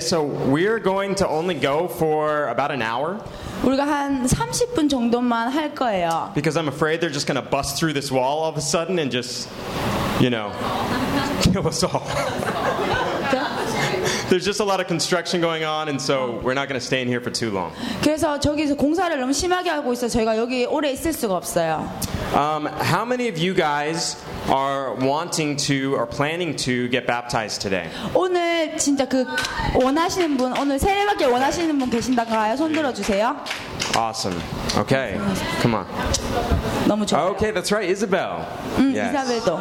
so we're going to only go for about an hour 우리가 한 30분 정도만 할 거예요. because I'm afraid they're just going to bust through this wall all of a sudden and just, you know, kill us all. There's just a lot of construction going on, and so we're not going to stay in here for too long. 그래서 저기서 공사를 너무 심하게 하고 있어. 저희가 여기 오래 있을 수가 없어요. Um, how many of you guys are wanting to or planning to get baptized today? 오늘 진짜 그 원하시는 분, 오늘 세례받기 원하시는 분 계신다가요? 손 들어주세요. Awesome. Okay, come on. 너무 좋아요. Okay, that's right, Isabel. 음, Yes. 이사벨도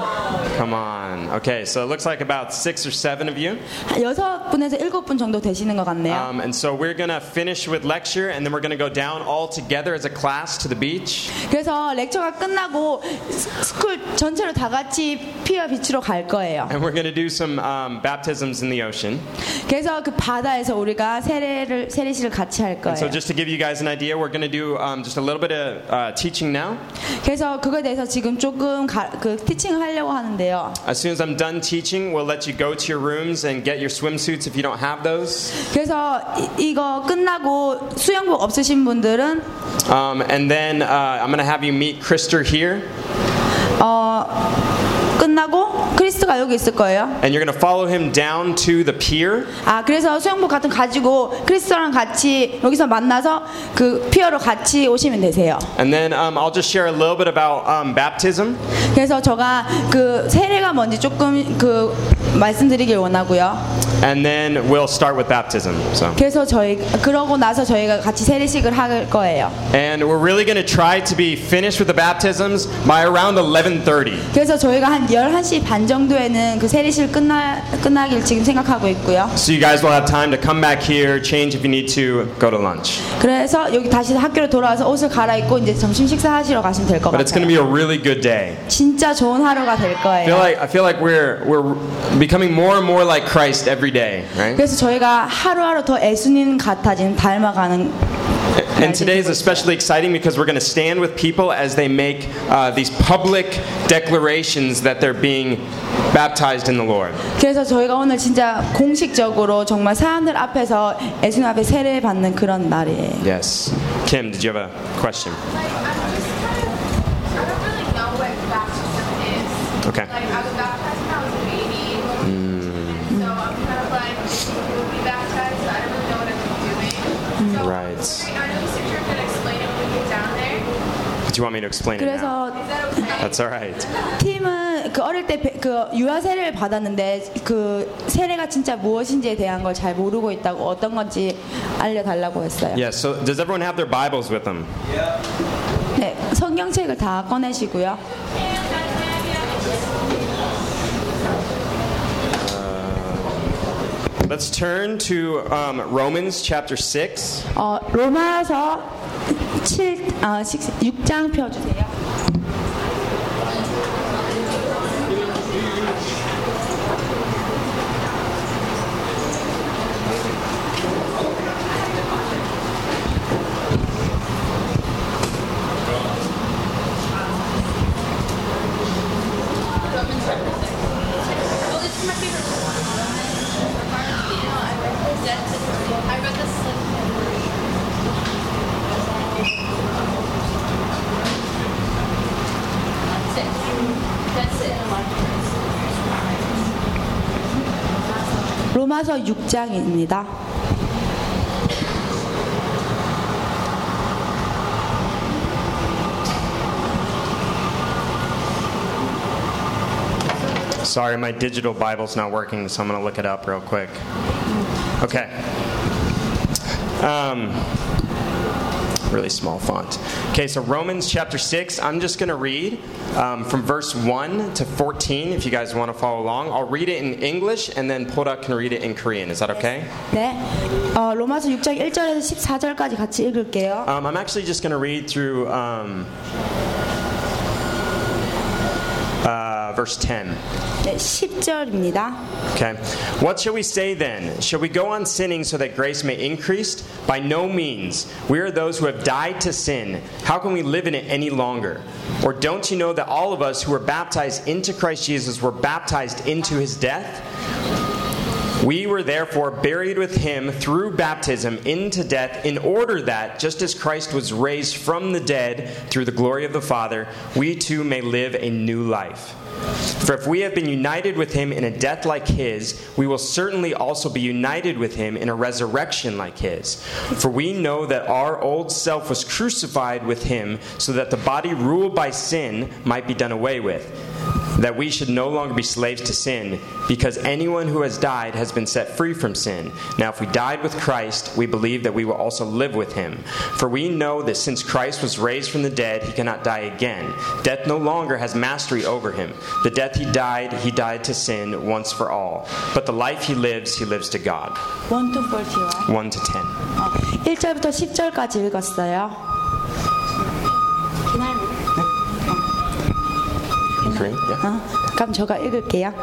Come on. Okay, so it looks like about six or seven of you. 한 여섯 분에서 일곱 분 정도 되시는 것 같네요. Um, and so we're going to finish with lecture, and then we're going to go down all together as a class to the beach. 그래서 렉처가 끝나고 스- 스쿨 전체로 다 같이 피어 비치로 갈 거예요. And we're going to do some um, baptisms in the ocean. 그래서 그 바다에서 우리가 세례를 세례식을 같이 할 So 거예요. just to give you guys an idea, we're going to do um, just a little bit of uh, teaching now. 그래서 그거에 대해서 지금 조금 가, 그 티칭을 하려고 하는데요. As soon as I'm done teaching, we'll let you go to your rooms and get your swimsuits if you don't have those. 그래서 이, 이거 끝나고 수영복 없으신 분들은 Um, and then uh, I'm going to have you meet Krister here, 어 끝나고 크리스가 여기 있을 거예요. and you're going to follow him down to the pier. 아 그래서 수영복 같은 거 가지고 크리스랑 같이 여기서 만나서 그 피어로 같이 오시면 되세요. And then um, I'll just share a little bit about um, baptism. 그래서 제가 그 세례가 뭔지 조금 그 말씀드리길 원하고요. And then we'll start with baptism. So, 그래서 저희 그러고 나서 저희가 같이 세례식을 할 거예요. and we're really going to try to be finished with the baptisms by around 11:30. 그래서 저희가 한 11시 반 정도에는 그 세례식 끝나 끝나길 지금 생각하고 있고요. So you guys will have time to come back here, change if you need to, go to lunch. 그래서 여기 다시 학교로 돌아와서 옷을 갈아입고 이제 점심 식사하시러 가시면 될것 But it's going to 같아요. be a really good day. 진짜 좋은 하루가 될 I feel 거예요. like I feel like we're we're becoming more and more like Christ every day, right? 그래서 저희가 하루하루 더 예수님 같아지는 닮아가는 And today is especially exciting because we're going to stand with people as they make uh, these public declarations that they're being baptized in the Lord. 그래서 저희가 오늘 진짜 공식적으로 정말 사람들 앞에서 예수님 앞에 세례 받는 그런 날이에요. Yes. Kim, did you have a question? Like, I'm just kind of, I don't really know what baptism is. Okay. Like, I was baptized when I was a baby. And so I'm kind of like, would be baptized, but I don't really know what I'm doing. So, Right. You want me to explain it now? 그래서? That's all right. 팀은 그 어릴 때 그 유아 세례를 받았는데 그 세례가 진짜 무엇인지에 대한 걸 잘 모르고 있다고 어떤 건지 알려달라고 했어요. Yes. So does everyone have their Bibles with them? 네, 성경책을 다 꺼내시고요. Let's turn to um, Romans chapter 6. 어, 로마서 7, 아, 6장 펴주세요. 로마서 6장입니다. Sorry, my digital Bible's not working, so I'm going to look it up real quick. Okay. Um, really small font. Okay, so Romans chapter 6, I'm just going to read um, from verse 1 to 14 if you guys want to follow along. I'll read it in English and then Poda can read it in Korean. Is that okay? 네. 어, 로마서 6장 1절에서 14절까지 같이 읽을게요. Um, I'm actually just going to read through um, uh, verse 10. 네, 10절입니다. Okay. What shall we say then? Shall we go on sinning so that grace may increase? By no means. We are those who have died to sin. How can we live in it any longer? Or don't you know that all of us who were baptized into Christ Jesus were baptized into his death? We were therefore buried with him through baptism into death, in order that, just as Christ was raised from the dead through the glory of the Father, we too may live a new life. For if we have been united with him in a death like his, we will certainly also be united with him in a resurrection like his. For we know that our old self was crucified with him, so that the body ruled by sin might be done away with that we should no longer be slaves to sin, because anyone who has died has been set free from sin. Now, if we died with Christ, we believe that we will also live with him. For we know that since Christ was raised from the dead, he cannot die again. Death no longer has mastery over him. The death he died, he died to sin once for all. But the life he lives, he lives to God. 1 to 40요. 1 to 10. 어, 1절부터 10절까지 읽었어요. Korean? Yeah. 어, 그럼 제가 읽을게요.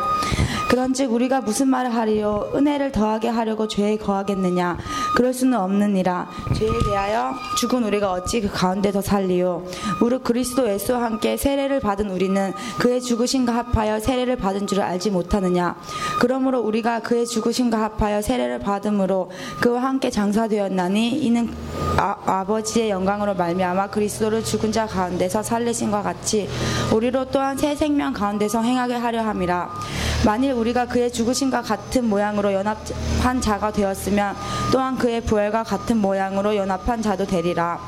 그런즉 우리가 무슨 말을 하리요? 은혜를 더하게 하려고 죄에 거하겠느냐? 그럴 수는 없느니라. 죄에 대하여 죽은 우리가 어찌 그 가운데서 살리요? 무릇 그리스도 예수와 함께 세례를 받은 우리는 그의 죽으심과 합하여 세례를 받은 줄을 알지 못하느냐? 그러므로 우리가 그의 죽으심과 합하여 세례를 받음으로 그와 함께 장사되었나니 이는 아, 아버지의 영광으로 말미암아 그리스도를 죽은 자 가운데서 살리신과 같이 우리로 또한 새 생명 가운데서 행하게 하려 함이라. 만일 우리가 그의 죽으심과 같은 모양으로 연합한 자가 되었으면 또한 그의 부활과 같은 모양으로 연합한 자도 되리라.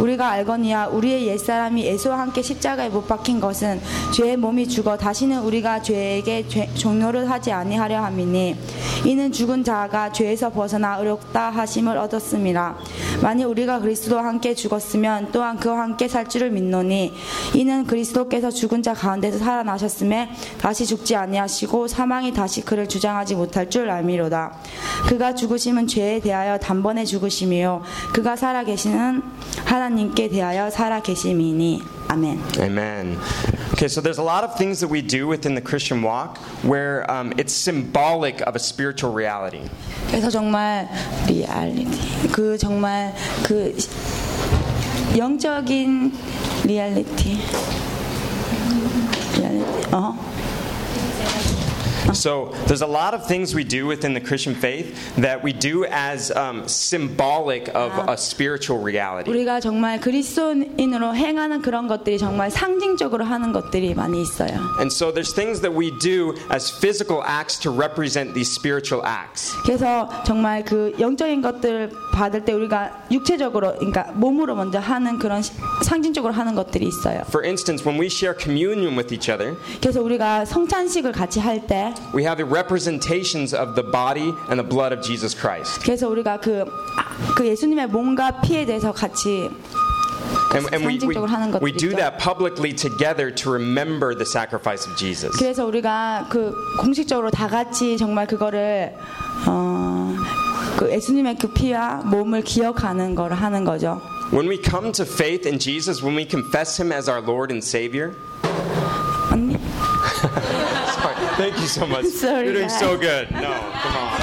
우리가 알거니와 우리의 옛사람이 예수와 함께 십자가에 못 박힌 것은 죄의 몸이 죽어 다시는 우리가 죄에게 죄- 종노를 하지 아니하려 함이니 이는 죽은 자가 죄에서 벗어나 의롭다 하심을 얻었음이라 만일 우리가 그리스도와 함께 죽었으면 또한 그와 함께 살 줄을 믿노니 이는 그리스도께서 죽은 자 가운데서 살아나셨음에 다시 죽지 아니하시고 사망이 다시 그를 주장하지 못할 줄 알미로다. 그가 죽으심은 죄에 대하여 단번에 죽으심이요. 그가 살아계시는 하나님 께 대하여 살아계심이니 아멘. Amen. Okay, so there's a lot of things that we do within the Christian walk where um, it's symbolic of a spiritual reality. 그래서 정말 리얼리티 그 정말 그 영적인 리얼리티 리얼리티 어 So there's a lot of things we do within the Christian faith that we do as um, symbolic of a spiritual reality. 우리가 정말 그리스도인으로 행하는 그런 것들이 정말 상징적으로 하는 것들이 많이 있어요. And so there's things that we do as physical acts to represent these spiritual acts. 그래서 정말 그 영적인 것들을 받을 때 우리가 육체적으로 그러니까 몸으로 먼저 하는 그런 시- 상징적으로 하는 것들이 있어요. For instance, when we share communion with each other, 그래서 우리가 성찬식을 같이 할 때 we have the representations of the body and the blood of Jesus Christ. 그래서 우리가 그, 아, 그 예수님의 몸과 피에 대해서 같이 And, and we, we, 상징적으로 하는 we do 것들이죠. that publicly together to remember the sacrifice of Jesus. 그래서 우리가 그 공식적으로 다 같이 정말 그거를 어, 그 예수님의 그 피와 몸을 기억하는 걸 하는 거죠. When we come to faith in Jesus, when we confess Him as our Lord and Savior, 언니? sorry, thank you so much. Sorry, You're doing guys. so good. No, come on.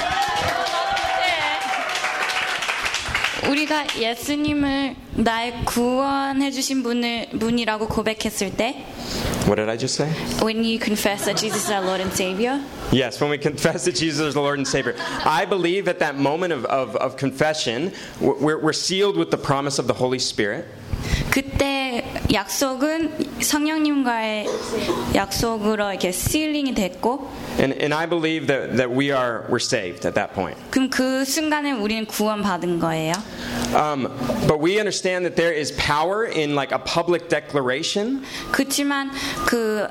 우리가 예수님을 나의 구원해 주신 분을 분이라고 고백했을 때 What did I just say? when you confess that Jesus is our Lord and Savior Yes, when we confess that Jesus is the Lord and Savior. I believe at that moment of, of, of confession, we're, we're sealed with the promise of the Holy Spirit. 그때 약속은 성령님과의 약속으로 이렇게 시링이 됐고 And, and I believe that, that we are we're saved at that point. 그럼 그 순간에 우리는 구원받은 거예요. Um, but we understand that there is power in like a public declaration 그렇지만 그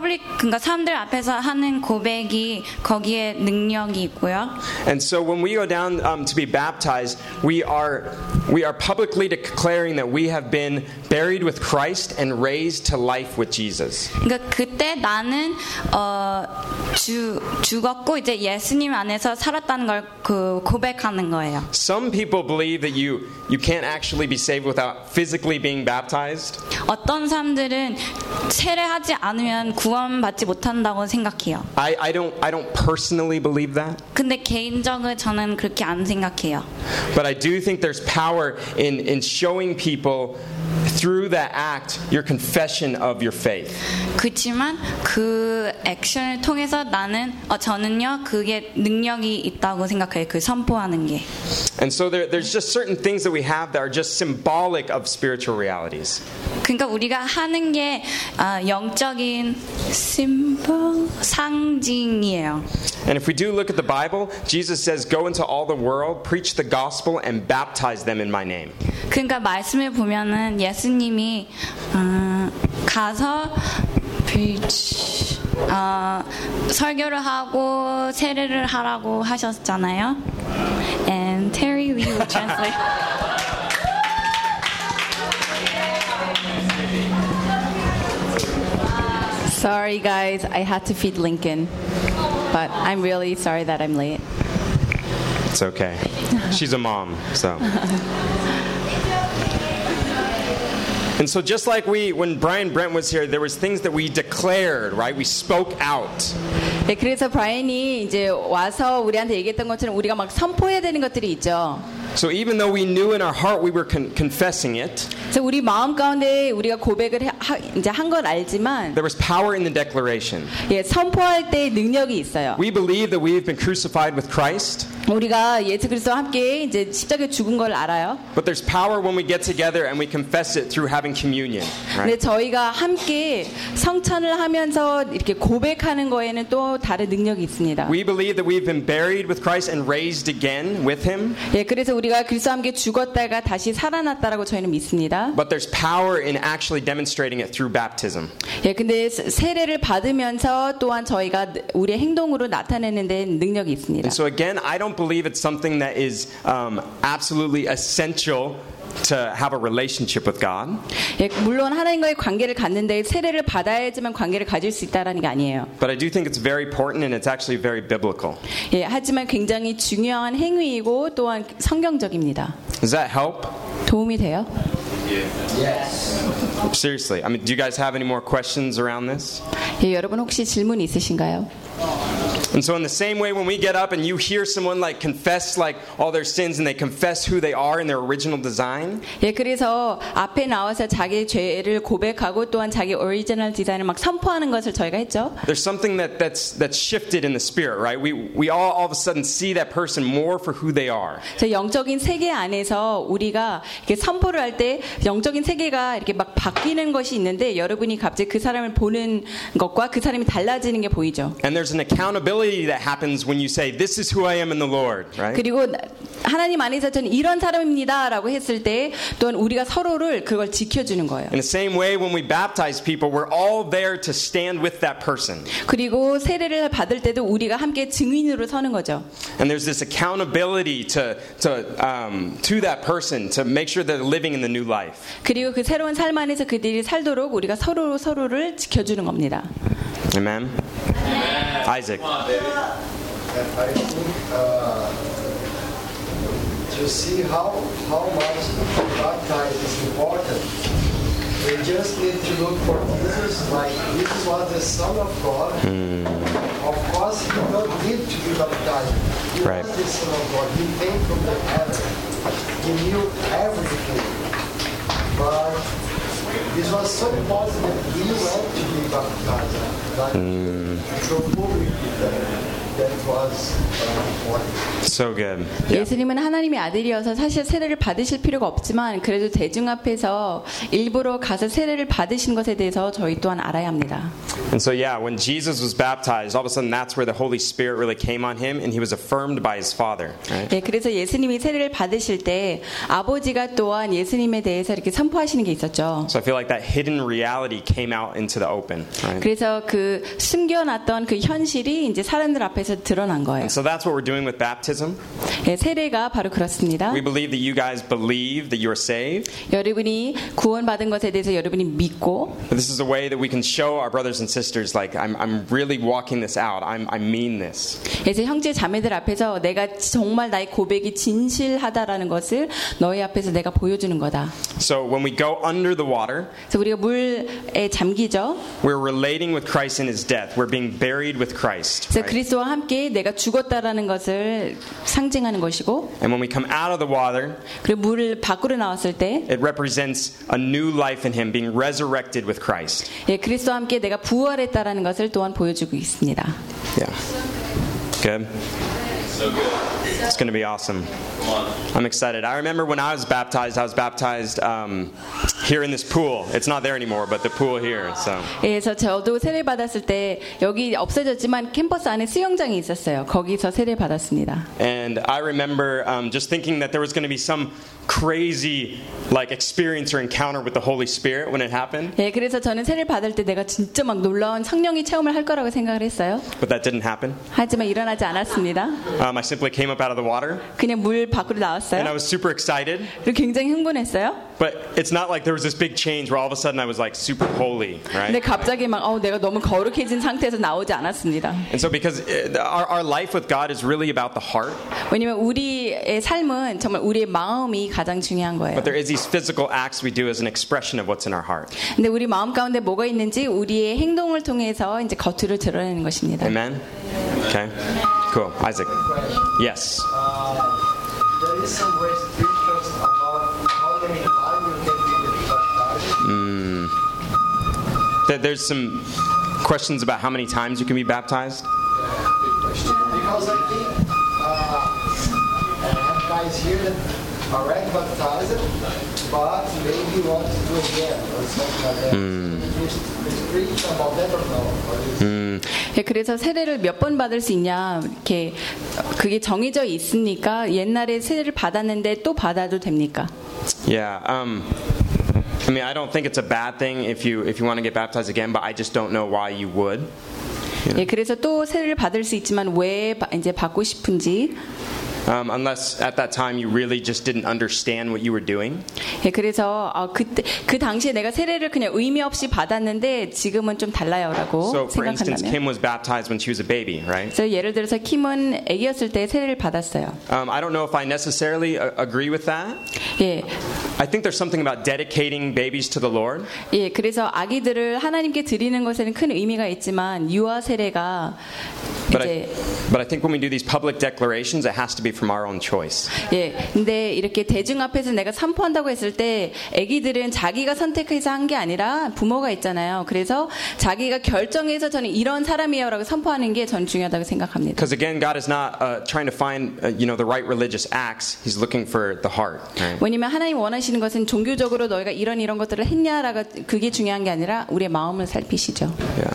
퍼블릭 그러니까 사람들 앞에서 하는 고백이 거기에 능력이 있고요. And so when we go down um, to be baptized, we are we are publicly declaring that we have been buried with Christ and raised to life with Jesus. 그러니까 그때 나는 어, 주, 죽었고 이제 예수님 안에서 살았다는 걸 그 고백하는 거예요. Some people believe that you you can't actually be saved without physically being baptized. 어떤 사람들은 세례하지 않으면 구 원받지 못한다고 생각해요. I, I don't I don't personally believe that, 근데 개인적으로 저는 그렇게 안 생각해요. but I do think there's power in in showing people through that act your confession of your faith. 그렇지만 그 액션을 통해서 나는 어, 저는요 그게 능력이 있다고 생각해요. 그 선포하는 게. And so there, there's just certain things that we have that are just symbolic of spiritual realities. 그러니까 우리가 하는 게 아, 영적인 심볼 상징이에요. And if we do look at the Bible, Jesus says, Go into all the world, preach the gospel, and baptize them in my name. 그러니까 말씀을 보면은 예수님이 어, 가서 preach, 어, 설교를 하고 세례를 하라고 하셨잖아요. And Terry Lee will translate. Sorry, guys, I had to feed Lincoln. But I'm really sorry that I'm late. It's okay. She's a mom, so. And so just like we when Brian Brent was here, there was things that we declared, right? We spoke out. 네, 그래서 브라이언이 이제 와서 우리한테 얘기했던 것처럼 우리가 막 선포해야 되는 것들이 있죠. So even though we knew in our heart we were con- confessing it, 그래서 우리 마음 가운데 우리가 고백을 해- 하, 이제 한 건 알지만 there was power in the declaration. 예, 선포할 때 능력이 있어요. We believe that we've been crucified with Christ, 우리가 예수 그리스도와 함께 이제 십자가에 죽은 걸 알아요. but there's power when we get together and we confess it through having communion, 근데 right? 저희가 함께 성찬을 하면서 이렇게 고백하는 거에는 또 다른 능력이 있습니다. We believe that we've been buried with Christ and raised again with him, 예, 그래서 우리가 그리스도와 함께 죽었다가 다시 살아났다라고 저희는 믿습니다. but there's power in actually demonstrating it through baptism. 예, 근데 세례를 받으면서 또한 저희가 우리의 행동으로 나타내는 데 능력이 있습니다. And so again, I don't believe it's something that is um, absolutely essential to have a relationship with God. 예, 물론 하나님과의 관계를 갖는데 세례를 받아야지만 관계를 가질 수 있다라는 게 아니에요. But I do think it's very important and it's actually very biblical. 예, 하지만 굉장히 중요한 행위이고 또한 성경적입니다. Does that help? 도움이 돼요? Seriously. I mean, do you guys have any more questions around this? 예, 여러분 혹시 질문 있으신가요? And so, in the same way, when we get up and you hear someone like confess like all their sins and they confess who they are in their original design, 예, 그래서 앞에 나와서 자기 죄를 고백하고 또한 자기 오리지널 디자인을 막 선포하는 것을 저희가 했죠. there's something that, that's that's shifted in the spirit, right? We we all all of a sudden see that person more for who they are. 저 영적인 세계 안에서 우리가 이렇게 선포를 할 때 영적인 세계가 이렇게 막 바뀌는 것이 있는데 여러분이 갑자기 그 사람을 보는 것과 그 사람이 달라지는 게 보이죠. And there's an accountability that happens when you say, "This is who I am in the Lord," right? 그리고 나- 하나님 안에서 저는 이런 사람입니다라고 했을 때 또한 우리가 서로를 그걸 지켜주는 거예요. In the same way, when we baptize people, we're all there to stand with that person. 그리고 세례를 받을 때도 우리가 함께 증인으로 서는 거죠. And there's this accountability to, to, um, to that person to make sure they're living in the new life. 그리고 그 새로운 삶 안에서 그들이 살도록 우리가 서로 서로를 지켜주는 겁니다. Amen? Isaac. I think uh, to see how how much baptize is important, we just need to look for Jesus. Like Jesus was the Son of God. Of course, he don't need to be baptized. He Right. was the Son of God. He came from the heaven. He knew everything. But This was so positive, he went to Bhakti Bhajan, like, mm. to a. So good. 예수님은 하나님의 아들이어서 사실 세례를 받으실 필요가 없지만 그래도 대중 앞에서 일부러 가서 세례를 받으신 것에 대해서 저희 또한 알아야 합니다. And so, yeah, when Jesus was baptized, all of a sudden that's where the Holy Spirit really came on him and he was affirmed by his Father. Right? 네, 그래서 예수님이 세례를 받으실 때 아버지가 또한 예수님에 대해서 이렇게 선포하시는 게 있었죠. So I feel like that hidden reality came out into the open. Right? 그래서 그 숨겨놨던 그 현실이 이제 사람들 앞에서 드러난 거예요. And so that's what we're doing with baptism. 네, 세례가 바로 그렇습니다. We believe that you guys believe that you are saved. 여러분이 구원받은 것에 대해서 여러분이 믿고 But this is a way that we can show our brothers and sisters, like, I'm, I'm really walking this out. I'm, I mean this. 그래서 형제 자매들 앞에서 내가 정말 나의 고백이 진실하다라는 것을 너희 앞에서 내가 보여주는 거다. So when we go under the water, 그래서 우리가 물에 잠기죠. we're relating with Christ in his death. We're being buried with Christ. 그래서 right? 그리스도와 함께 내가 죽었다라는 것을 상징하는 것이고 And when we come out of the water, 그리고 물 밖으로 나왔을 때 it represents a new life in him, being resurrected with Christ. 예, 그리스도와 함께 내가 부활했다라는 것을 또한 보여주고 있습니다. Yeah. Good. It's going to be awesome. I'm excited. I remember when I was baptized, I was baptized um, here in this pool. It's not there anymore, but the pool here. So, 예, 그래서 저도 세례 받았을 때 여기 없어졌지만 캠퍼스 안에 수영장이 있었어요. 거기서 세례 받았습니다. and I remember um, just thinking that there was going to be some crazy like experience or encounter with the Holy Spirit when it happened, 예, 그래서 저는 세례를 받을 때 내가 진짜 막 놀라운 성령의 체험을 할 거라고 생각을 했어요. but that didn't happen. 하지만 일어나지 않았습니다. Um, I simply came up out of the water, 그냥 물 밖으로 and I 나왔어요. was super excited. 그리고 굉장히 흥분했어요. But it's not like there was this big change where all of a sudden I was like super holy, 근데 right? 갑자기 막 어, 내가 너무 거룩해진 상태에서 나오지 않았습니다. And so, because uh, our, our life with God is really about the heart, 왜냐면 우리의 삶은 정말 우리의 마음이 가장 중요한 거예요. but there is these physical acts we do as an expression of what's in our heart. 근데 우리 마음 가운데 뭐가 있는지 우리의 행동을 통해서 이제 겉으로 드러내는 것입니다. Amen? Okay. Cool. Isaac. Yes. Uh, there is some restrictions about how many times you can be baptized. There- There's some questions about how many times you can be baptized. Because I think uh, guys here that already baptized, but maybe want to do again or something like that. Or is- 예, 그래서 세례를 몇 번 받을 수 있냐 이렇게 그게 정해져 있으니까 옛날에 세례를 받았는데 또 받아도 됩니까? Yeah. Um, I mean, I don't think it's a bad thing if you if you want to get baptized again, but I just don't know why you would. 예, 그래서 또 세례를 받을 수 있지만 왜 바- 이제 받고 싶은지 Um, unless at that time you really just didn't understand what you were doing. 예, 그래서 어, 그때 그 당시에 내가 세례를 그냥 의미 없이 받았는데 지금은 좀 달라요라고 So, for instance, 생각한다면. Kim was baptized when she was a baby, right? 그래서 예를 들어서 킴은 아기였을 때 세례를 받았어요. Um, I don't know if I necessarily uh, agree with that. 예, I think there's something about dedicating babies to the Lord. 예, 그래서 아기들을 하나님께 드리는 것에는 큰 의미가 있지만 유아 세례가 But 이제 I, but I think when we do these public declarations, it has to be from our own choice. 예, 근데 이렇게 대중 앞에서 내가 선포한다고 했을 때 아기들은 자기가 선택해서 한 게 아니라 부모가 있잖아요. 그래서 자기가 결정해서 저는 이런 사람이에요라고 선포하는 게 전 중요하다고 생각합니다. Because again, God is not uh, trying to find uh, you know the right religious acts. He's looking for the heart. Right? 왜냐면 하나님 원하시는 것은 종교적으로 너희가 이런 이런 것들을 했냐라가 그게 중요한 게 아니라 우리의 마음을 살피시죠. Yeah.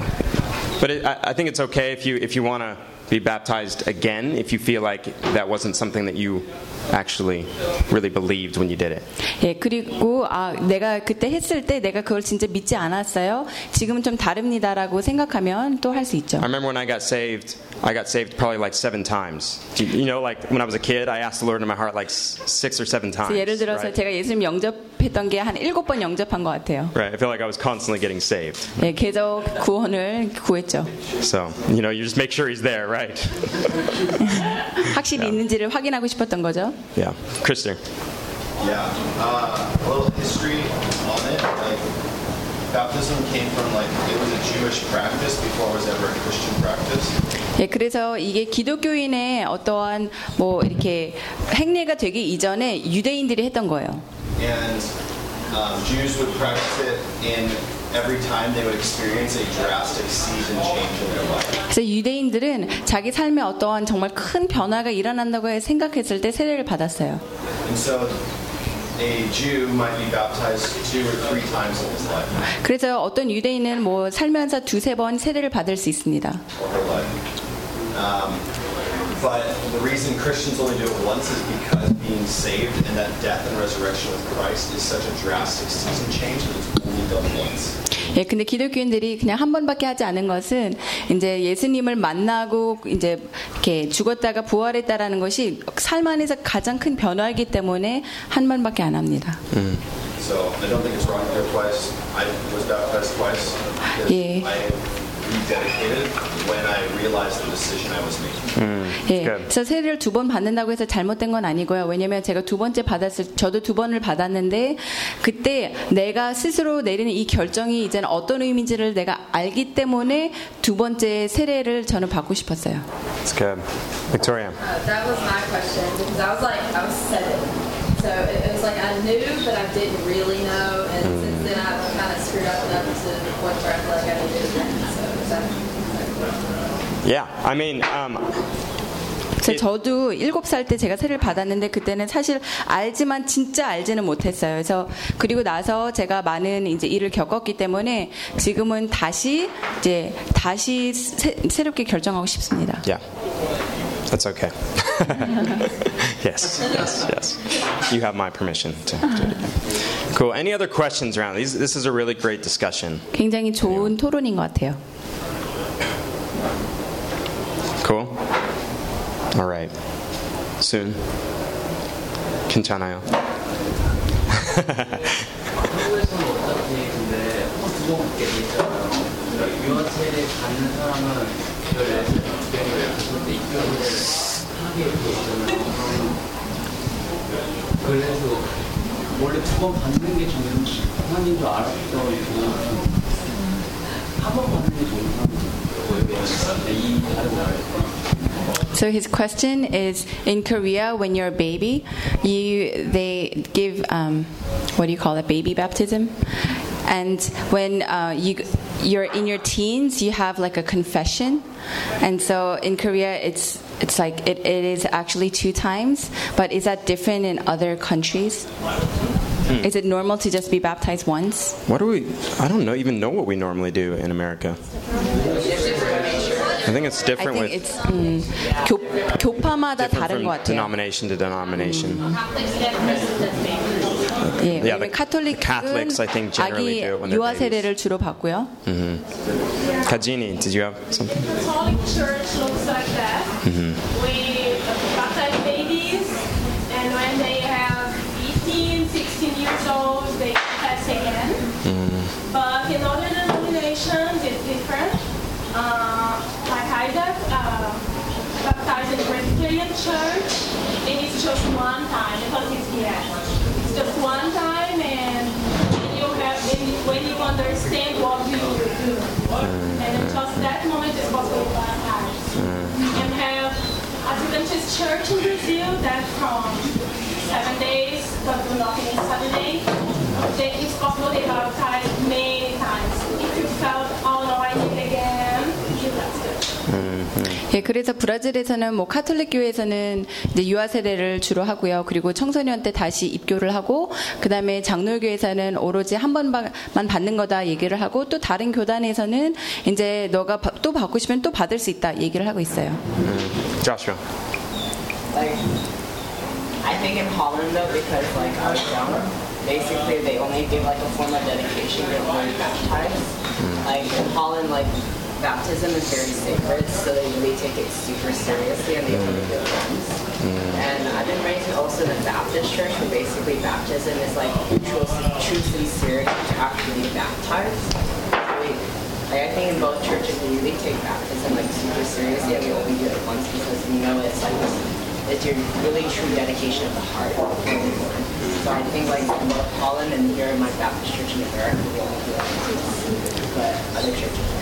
But it, I, I think it's okay if you if you want to be baptized again if you feel like that wasn't something that you actually really believed when you did it. 예, 그리고 아 내가 그때 했을 때 내가 그걸 진짜 믿지 않았어요. 지금은 좀 다릅니다라고 생각하면 또 할 수 있죠. I remember when I got saved, I got saved probably like seven times. You know, like when I was a kid, I asked the Lord in my heart like six or seven times. 예를 들어서 right? 제가 예수님 영접했던 게 한 일곱 번 영접한 것 같아요. Right. I feel like I was constantly getting saved. 예, 계속 구원을 구했죠. So you know, you just make sure He's there, right? 확실히 있는지를 확인하고 싶었던 거죠. Yeah. Krister. Yeah, uh, a little history on it. Like, baptism came from like it was a Jewish practice before it was ever a Christian practice. 예, 그래서 이게 기독교인의 어떠한 뭐 이렇게 행례가 되기 이전에 유대인들이 했던 거예요. And um, Jews would practice it in every time they would experience a drastic season change in their life. 그래서 유대인들은 자기 삶에 어떠한 정말 큰 변화가 일어난다고 생각했을 때 세례를 받았어요. And so a Jew might be baptized two or three times in his life 그래서 어떤 유대인은 뭐 살면서 두세 번 세례를 받을 수 있습니다. or her life. Um, but the reason Christians only do it once is because being saved and that death and resurrection with Christ is such a drastic season change that it's only done once. 예, 근데 기독교인들이 그냥 한 번밖에 하지 않은 것은 이제 예수님을 만나고 이제 이렇게 죽었다가 부활했다라는 것이 삶 안에서 가장 큰 변화이기 때문에 한 번밖에 안 합니다. So I don't think it's wrong to do twice. I was baptized twice Yeah. I rededicated when I realized the decision I was making. 예, good. 그래서 세례를 두 번 받는다고 해서 잘못된 건 아니고요. 왜냐면 제가 두 번째 받았을, 저도 두 번을 받았는데 그때 내가 스스로 내리는 이 결정이 이제는 어떤 의미인지를 내가 알기 때문에 두 번째 세례를 저는 받고 싶었어요. It's good. Victoria. Uh, that was my question because I was like, I was seven. So it, it was like I knew, but I didn't really know. And since then, I've kind of screwed up enough to the point where I feel like I need to do it again. So is that, Yeah, I mean, um, 그래서 저도 일곱 살 때 제가 세례를 받았는데 그때는 사실 알지만 진짜 알지는 못했어요. 그래서 그리고 나서 제가 많은 이제 일을 겪었기 때문에 지금은 다시 이제 다시 새, 새롭게 결정하고 싶습니다. yeah, that's okay. yes, yes, yes. You have my permission to do it again. Cool. Any other questions around these? This is a really great discussion. 굉장히 좋은 토론인 것 같아요. Cool. All right. Soon. 괜찮아요. 한국에서는 어차피 근데 두번 받게 돼 있잖아요. 유아세례 받는 사람은 14살, 6개월, 그때 입교를 하게 돼 있잖아요. 그래서 원래 두 번 받는 게 하나님 줄 알았던 한 번 받는 게 좋은 사람이에요. So his question is: In Korea, when you're a baby, you they give um, what do you call it? Baby baptism. And when uh, you you're in your teens, you have like a confession, and so in Korea, it's it's like it, it is actually two times. But is that different in other countries? Hmm. Is it normal to just be baptized once? What do we? I don't know. Even know what we normally do in America. I think it's I different think with it's 음, 교, 교파마다 different 다른 것 from 같아요. denomination to denomination. 예, Yeah, 왜냐면 the 카톨릭은 Catholics, I think, generally 아기 do it when they're 유아 babies. 세례를 주로 받고요. Kajini, did you have something? The Catholic Church looks like that. We the Presbyterian Church, and it's just one time because it's yes. It's just one time, and you have you, when you understand what you do, and just that moment is possible we baptize. And have a Adventist Church in Brazil that from seven days, but do nothing in Saturday. It's possible they baptize 예, 그래서 브라질에서는 뭐 카톨릭 교회에서는 이제 유아 세례를 주로 하고요. 그리고 청소년 때 다시 입교를 하고 그다음에 장로교에서는 오로지 한 번만 받는 거다 얘기를 하고 또 다른 교단에서는 이제 너가 바- 또 받고 싶으면 또 받을 수 있다 얘기를 하고 있어요. Joshua. like I think in Holland though because like I was young, basically they only give like a form of dedication to really baptized. Like in Holland like baptism is very sacred, so they really take it super seriously and they mm. only do it once. Mm. And I've been raised also in a Baptist church where basically baptism is like true, true sincerity to actually be baptized. So we, like, I think in both churches we really take baptism like super seriously and we only do it once because we know it's like it's your really true dedication of the heart. So I think like in Holland and here in my Baptist church in America we only do it once. But other churches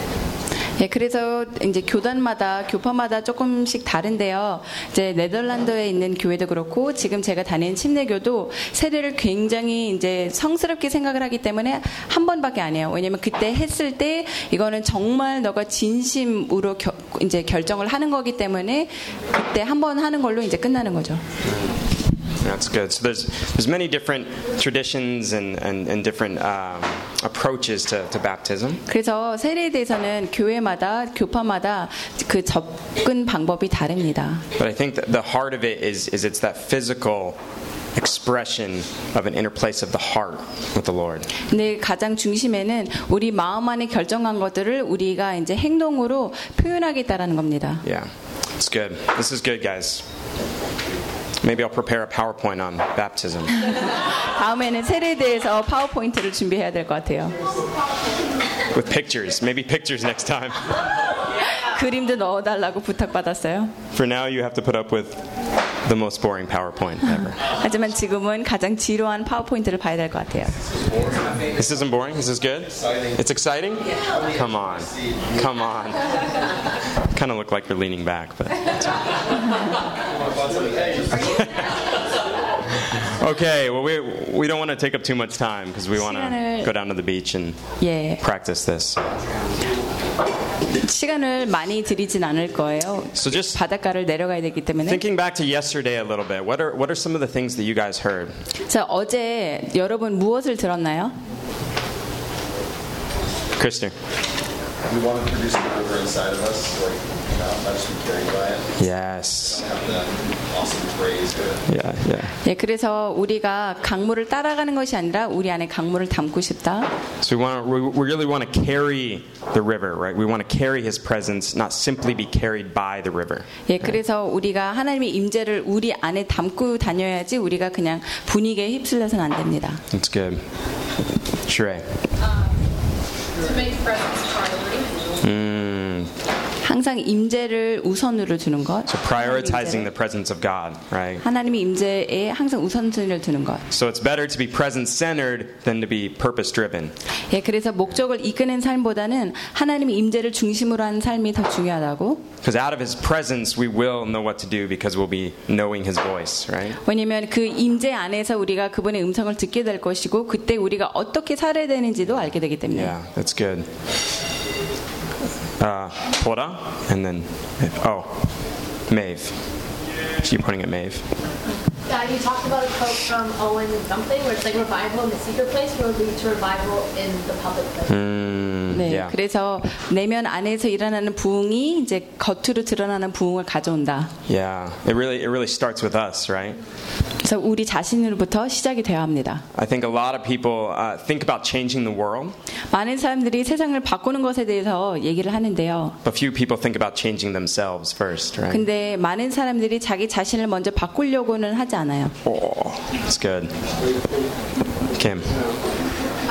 예, 그래서 이제 교단마다 교파마다 조금씩 다른데요. 이제 네덜란드에 있는 교회도 그렇고 지금 제가 다니는 침례교도 세례를 굉장히 이제 성스럽게 생각을 하기 때문에 한 번밖에 안 해요. 왜냐면 그때 했을 때 이거는 정말 너가 진심으로 겨- 이제 결정을 하는 거기 때문에 그때 한 번 하는 걸로 이제 끝나는 거죠. That's good. So there's there's many different traditions and, and, and different um, approaches to, to baptism. 그래서 세례에 대해서는 교회마다 교파마다 그 접근 방법이 다릅니다. But I think that the heart of it is, is it's that physical expression of an inner place of the heart with the Lord. 근데 가장 중심에는 우리 마음 안에 결정한 것들을 우리가 이제 행동으로 표현하겠다라는 겁니다. Yeah, it's good. This is good, guys. Maybe I'll prepare a PowerPoint on baptism. 다음에는 세례에 대해서 파워포인트를 준비해야 될 것 같아요. with pictures. Maybe pictures next time. 그림도 넣어달라고 부탁받았어요. For now, you have to put up with the most boring PowerPoint ever. 하지만 지금은 가장 지루한 파워포인트를 봐야 될 것 같아요. This isn't boring. This is good. It's exciting. Come on, come on. kind of look like you're leaning back, but. okay. Well, we we don't want to take up too much time because we want to 시간을- go down to the beach and 예, practice this. 시간을 많이 들이진 않을 거예요. So just 바닷가를 내려가야 되기 때문에. thinking back to yesterday a little bit. What are what are some of the things that you guys heard? 자, 어제 여러분 무엇을 들었나요? Kristen. We want to produce the river inside of us, like not, not just be carried by it. Yes. Have that awesome praise. Yeah. Yeah. 예, 그래서 우리가 강물을 따라가는 것이 아니라 우리 안에 강물을 담고 싶다. So we want to, we we really want to carry the river, right? We want to carry His presence, not simply be carried by the river. 예, 그래서 우리가 하나님의 임재를 우리 안에 담고 다녀야지 우리가 그냥 분위기에 휩쓸려서는 안 됩니다. That's good. Shrey. To make presence Mm. 항상 임재를 우선으로 두는 것. So prioritizing the presence of God, right? 하나님의 임재에 항상 우선순위를 두는 것. So it's better to be presence centered than to be purpose driven. 예, 그래서 목적을 이끄는 삶보다는 하나님의 임재를 중심으로 하는 삶이 더 중요하다고. Because out of His presence, we will know what to do because we'll be knowing His voice, right? 왜냐면 그 임재 안에서 우리가 그분의 음성을 듣게 될 것이고 그때 우리가 어떻게 살아야 되는지도 알게 되기 때문에. Yeah, that's good. Uh, Pora, and then, oh, Maeve. Keep pointing at Maeve. Yeah, you talked about a quote from Owen something where it's like revival in the secret place will lead to revival in the public place. Mm, 네, yeah. 그래서 내면 안에서 일어나는 부흥이 이제 겉으로 드러나는 부흥을 가져온다. Yeah, it really it really starts with us, right? 그래서 우리 자신으로부터 시작이 되어야 합니다. I think a lot of people uh, think about changing the world, 많은 사람들이 세상을 바꾸는 것에 대해서 얘기를 하는데요. but few people think about changing themselves first, right? 근데 많은 사람들이 자기 자신을 먼저 바꾸려고는 하지 않아요. Oh, that's good. Kim.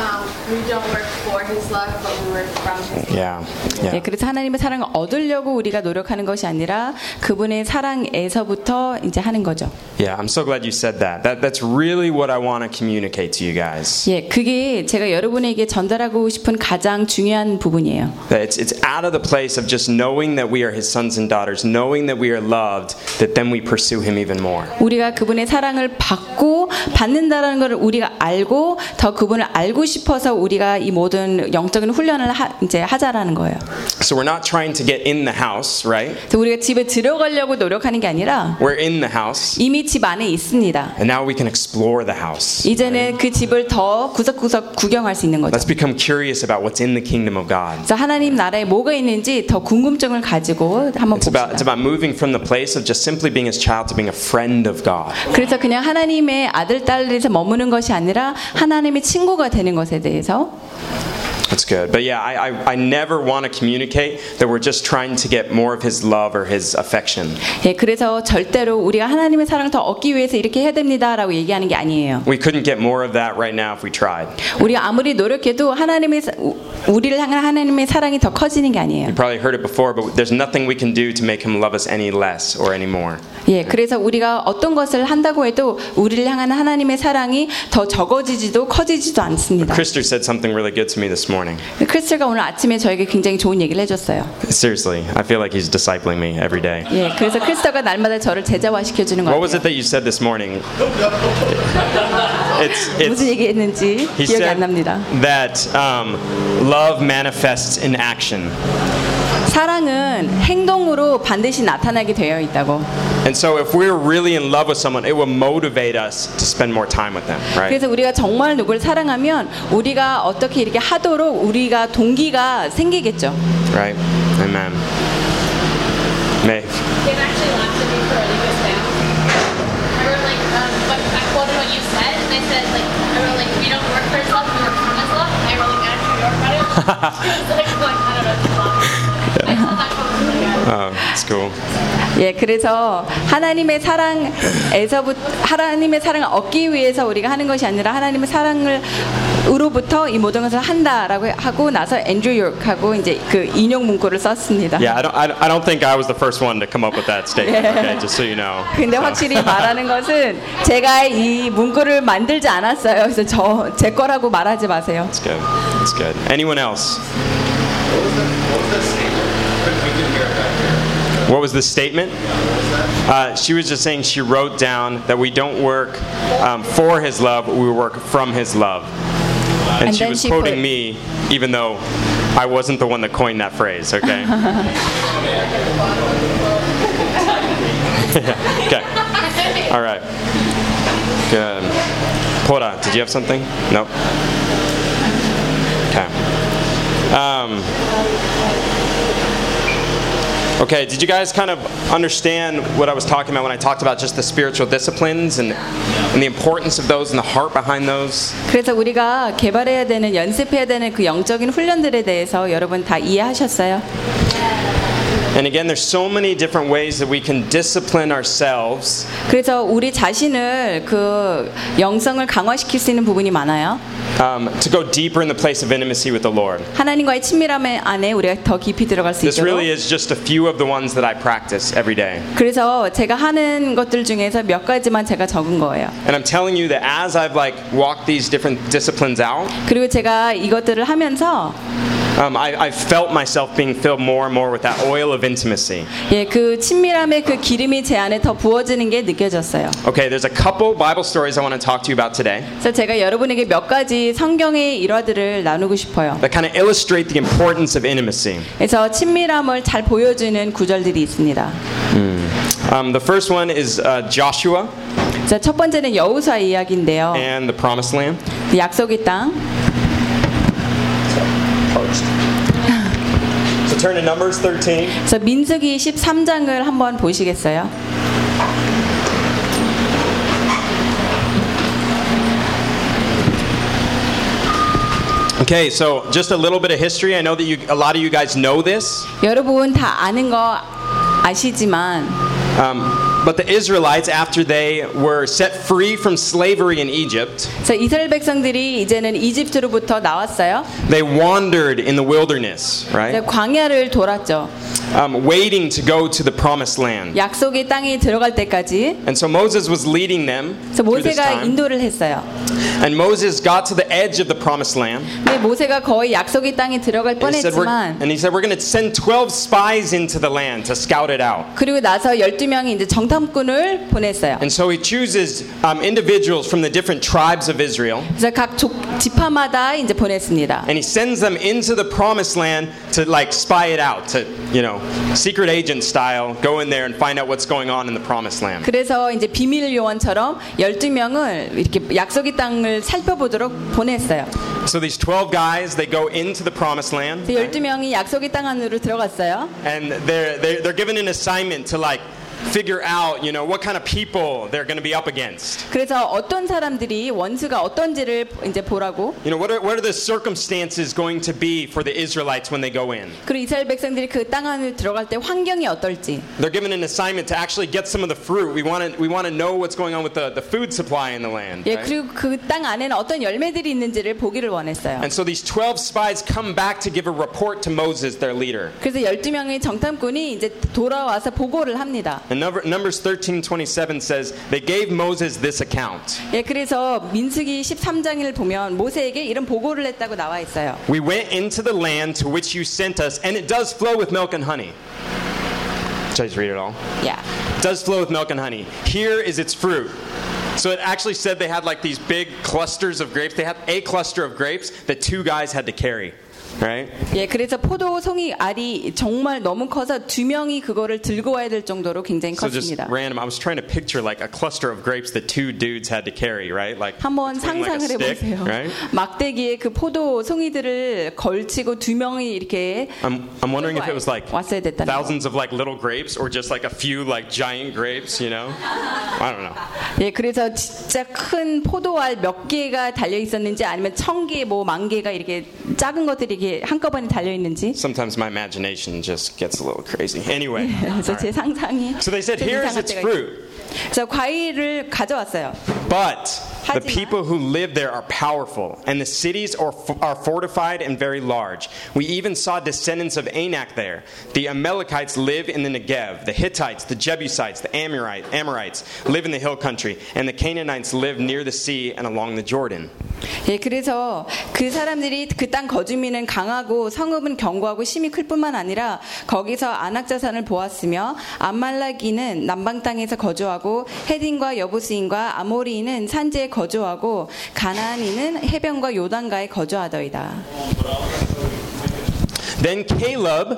Um, we don't work for his love, but we work from his Yeah, 예, yeah. 그래서 하나님의 사랑을 얻으려고 우리가 노력하는 것이 아니라 그분의 사랑에서부터 이제 하는 거죠. Yeah, I'm so glad you said that. That that's really what I want to communicate to you guys. 예, 그게 제가 여러분에게 전달하고 싶은 가장 중요한 부분이에요. That it's it's out of the place of just knowing that we are his sons and daughters, knowing that we are loved, that then we pursue him even more. 우리가 그분의 사랑을 받고 받는다는 것을 우리가 알고 더 그분을 알고 싶어서 우리가 이 모든 영적인 훈련을 하, 이제 하자라는 거예요. So we're not trying to get in the house, right? 우리가 집에 들어가려고 노력하는 게 아니라 We're in the house, 이미 집 안에 있습니다. and now we can explore the house. 이제는 그 집을 더 구석구석 구경할 수 있는 거죠. Let's become curious about what's in the kingdom of God. 그래서 하나님 나라에 뭐가 있는지 더 궁금증을 가지고 한번 It's about, it's 봅시다. about moving from the place of just simply being his child to being a friend of God. 그래서 그냥 하나님의 아들 딸에서 머무는 것이 아니라 하나님의 친구가 되는 것에 대해서 That's good. But yeah, I, I, I never want to communicate that we're just trying to get more of his love or his affection. 예, 그래서 절대로 우리가 하나님의 사랑을 더 얻기 위해서 이렇게 해야 됩니다라고 얘기하는 게 아니에요. We couldn't get more of that right now if we tried. 우리가 아무리 노력해도 하나님의 사- 우- 우리를 향한 하나님의 사랑이 더 커지는 게 아니에요. You probably heard it before, but there's nothing we can do to make him love us any less or any more. 예, 그래서 우리가 어떤 것을 한다고 해도 우리를 향한 하나님의 사랑이 더 적어지지도 커지지도 않습니다. Krister said something really good to me this morning. morning. 크리스가 오늘 아침에 저에게 굉장히 좋은 얘기를 해줬어요. Seriously, I feel like he's discipling me every day. 예, 그래서 크리스가 날마다 저를 제자화시켜 주는 것 What was it 같아요. that you said this morning? It's 무슨 it's 얘기했는지 he 기억이 said 안 납니다. that um, love manifests in action. 사랑은 행동으로 반드시 나타나게 되어 있다고. And so if we're really in love with someone, it will motivate us to spend more time with them, right? 그래서 우리가 정말 누구를 사랑하면 우리가 어떻게 이렇게 하도록 우리가 동기가 생기겠죠. Right? Amen. Maeve. They actually laughed at me for writing this down. I wrote like, um, what, I quoted what you said, and I said like, I wrote like, we don't work for love, we work love. And I wrote like, Andrew York on it. It was like, It's cool. 예, 그래서 하나님의 사랑에서부터 하나님의 사랑을 얻기 위해서 우리가 하는 것이 아니라 하나님의 사랑을 으로부터 이 모든 것을 한다라고 하고 나서 앤드류 요크하고 이제 그 인용 문구를 썼습니다. Yeah, I don't, I don't- think I was the first one to come up with that statement, okay, just so you know. 근데 So- 확실히 말하는 것은 제가 이 문구를 만들지 않았어요. 그래서 저 제 거라고 말하지 마세요. It's good. It's good. Anyone else? What was the statement? Uh, she was just saying she wrote down that we don't work um, for his love, we work from his love. And, And she was she quoting put- me, even though I wasn't the one that coined that phrase, okay? okay. All right. Good. Pora, did you have something? Nope. Okay. Um, okay, did you guys kind of understand what I was talking about when I talked about just the spiritual disciplines and, and the importance of those and the heart behind those? 그래서 우리가 개발해야 되는 연습해야 되는 그 영적인 훈련들에 대해서 여러분 다 이해하셨어요? And again, there's so many different ways that we can discipline ourselves 그래서 우리 자신을 그 영성을 강화시킬 수 있는 부분이 많아요. um, to go deeper in the place of intimacy with the Lord. 하나님과의 친밀함 안에 우리가 더 깊이 들어갈 수 This 있도록. really is just a few of the ones that I practice every day. 그래서 제가 하는 것들 중에서 몇 가지만 제가 적은 거예요. And I'm telling you that as I've like walked these different disciplines out, 그리고 제가 이것들을 하면서 um, I, I've felt myself being filled more and more with that oil of intimacy. 예, 그 친밀함의 그 기름이 제 안에 더 부어지는 게 느껴졌어요. Okay, there's a couple Bible stories I want to talk to you about today 그래서 제가 여러분에게 몇 가지 성경의 일화들을 나누고 싶어요. that kind of illustrate the importance of intimacy. 그래서 친밀함을 잘 보여주는 구절들이 있습니다. Um, the first one is uh, Joshua 자, 첫 번째는 여우사 이야기인데요. and the Promised Land. 약속의 땅. turn to Numbers 13. 그래서 민수기 13장을 한번 보시겠어요? Okay, so just a little bit of history. I know that you, a lot of you guys know this, 여러분 다 아는 거 아시지만 um, but the Israelites, after they were set free from slavery in Egypt, 그래서 이스라엘 백성들이 이제는 이집트로부터 나왔어요. they wandered in the wilderness, 이제 right? 광야를 돌았죠. Um, waiting to go to the Promised Land. 약속의 땅에 들어갈 때까지. And so Moses was leading them 그래서 through this 모세가 time. 인도를 했어요. And Moses got to the edge of the Promised Land. 근데 모세가 거의 약속의 땅에 들어갈 And he said, we're, 뻔했지만 and he said, we're going to send 12 spies into the land to scout it out. 그리고 나서 12명이 이제 정 탐꾼을 보냈어요. And so he chooses um, individuals from the different tribes of Israel. 그래서 각 족, 지파마다 이제 보냈습니다. And he sends them into the promised land to like spy it out, to, you know, secret agent style, go in there and find out what's going on in the promised land. 그래서 이제 비밀 요원처럼 12명을 이렇게 약속의 땅을 살펴보도록 보냈어요. So these 12 guys, they go into the promised land. 그래서 12명이 약속의 땅 안으로 들어갔어요. And they're, they're, they're given an assignment to like figure out, you know, what kind of people they're going to be up against. 그래서 어떤 사람들이 원수가 어떤지를 이제 보라고 You know, what are, what are the circumstances going to be for the Israelites when they go in? 그리고 이스라엘 백성들이 그 땅 안으로 들어갈 때 환경이 어떨지 They're given an assignment to actually get some of the fruit. We want to, we want to know what's going on with the, the food supply in the land. 예 right? 그리고 그 땅 안에는 어떤 열매들이 있는지를 보기를 원했어요. And so these 12 spies come back to give a report to Moses, their leader. 그래서 12명의 정탐꾼이 이제 돌아와서 보고를 합니다. And number, Numbers 13 27 says, They gave Moses this account. 예, 그래서 민수기 13장을 보면 모세에게 이런 보고를 했다고 나와 있어요. We went into the land to which you sent us, and it does flow with milk and honey. Should I just read it all? 야. It does flow with milk and honey. Here is its fruit. So it actually said they had like these big clusters of grapes. They had a cluster of grapes that two guys had to carry. Right? 예, 그래서 포도 송이 알이 정말 너무 커서 두 명이 그거를 들고 와야 될 정도로 굉장히 So just 컸습니다. random. I was trying to picture like a cluster of grapes that two dudes had to carry, right? Like 한번 swinging like a 상상을 stick, 해보세요. right? 막대기에 그 포도 송이들을 걸치고 두 명이 이렇게 I'm, I'm wondering if it was like 왔어야 됐다는 거. thousands of like little grapes or just like a few like giant grapes, you know? I don't know. 예, 그래서 진짜 큰 포도알 몇 개가 달려 있었는지 아니면 천 개, 뭐 만 개가 이렇게 작은 것들이 이렇게 한꺼번에 달려 있는지. Sometimes my imagination just gets a little crazy. Anyway. 그래서 제 상상이 So they said, 좀 here is 이상할 its 때가 fruit. 그래서 과일을 가져왔어요. But the people who live there are powerful, and the cities are, are fortified and very large. We even saw descendants of Anak there. The Amalekites live in the Negev. The Hittites, the Jebusites, the Amorite, Amorites live in the hill country, and the Canaanites live near the sea and along the Jordan. 예, 그래서 그 사람들이 그 땅 거주민은 강하고 성읍은 견고하고 심이 클 뿐만 아니라 거기서 안악 자산을 보았으며 암말라기는 남방 땅에서 거주하고 헤딘과 여부스인과 아모리인은 산지에 거주하고 가나안인은 해변과 요단가에 거주하더이다. Then Caleb,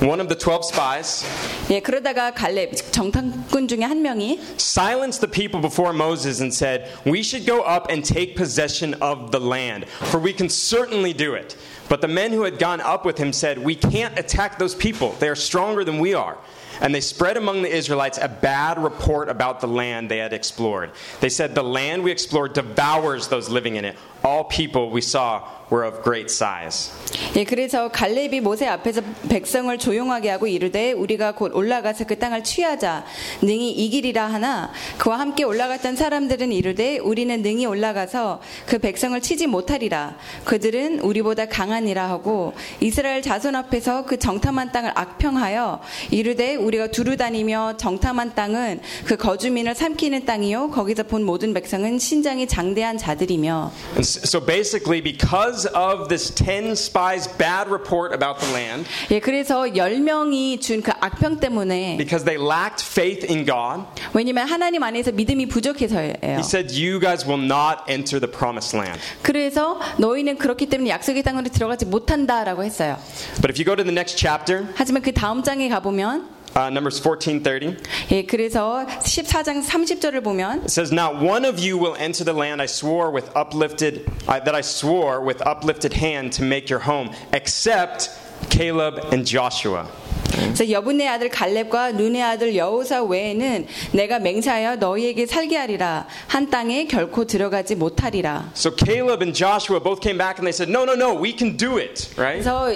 one of the 12 spies, 예, 그러다가 갈렙 정탐꾼 중에 한 명이 silenced the people before Moses and said, We should go up and take possession of the land, for we can certainly do it. But the men who had gone up with him said, We can't attack those people. They are stronger than we are. And they spread among the Israelites a bad report about the land they had explored. They said, The land we explored devours those living in it. All people we saw were of great size. 예, 그래서 갈렙이 모세 앞에서 백성을 조용하게 하고 이르되 우리가 곧 올라가서 그 땅을 취하자. 능히 이기리라 하나 그와 함께 올라갔던 사람들은 이르되 우리는 능히 올라가서 그 백성을 치지 못하리라. 그들은 우리보다 강하니라 하고 이스라엘 자손 앞에서 그 정탐한 땅을 악평하여 이르되 우리가 두루 다니며 정탐한 땅은 그 거주민을 삼키는 땅이요. 거기서 본 모든 백성은 신장이 장대한 자들이며. And so basically, because of this 10 spies' bad report about the land, 예, 그래서 열 명이 준 그 악평 때문에 because they lacked faith in God, 왜냐면 하나님 안에서 믿음이 부족해서예요. He said, You guys will not enter the promised land. 그래서 너희는 그렇기 때문에 약속의 땅으로 들어가지 못한다라고 했어요. But if you go to the next chapter, 하지만 그 다음 장에 가보면 uh, Numbers 14:30, 예, 그래서 14장 30절을 보면 it says, "Not one of you will enter the land I swore with uplifted uh, that I swore with uplifted hand to make your home, except Caleb and Joshua." 그래서 여분의 아들 갈렙과 눈의 아들 여호사 외에는 내가 맹세하여 너희에게 살게 하리라 한 땅에 결코 들어가지 못하리라. So Caleb and Joshua both came back and they said, "No, no, no, we can do it." Right? 그래서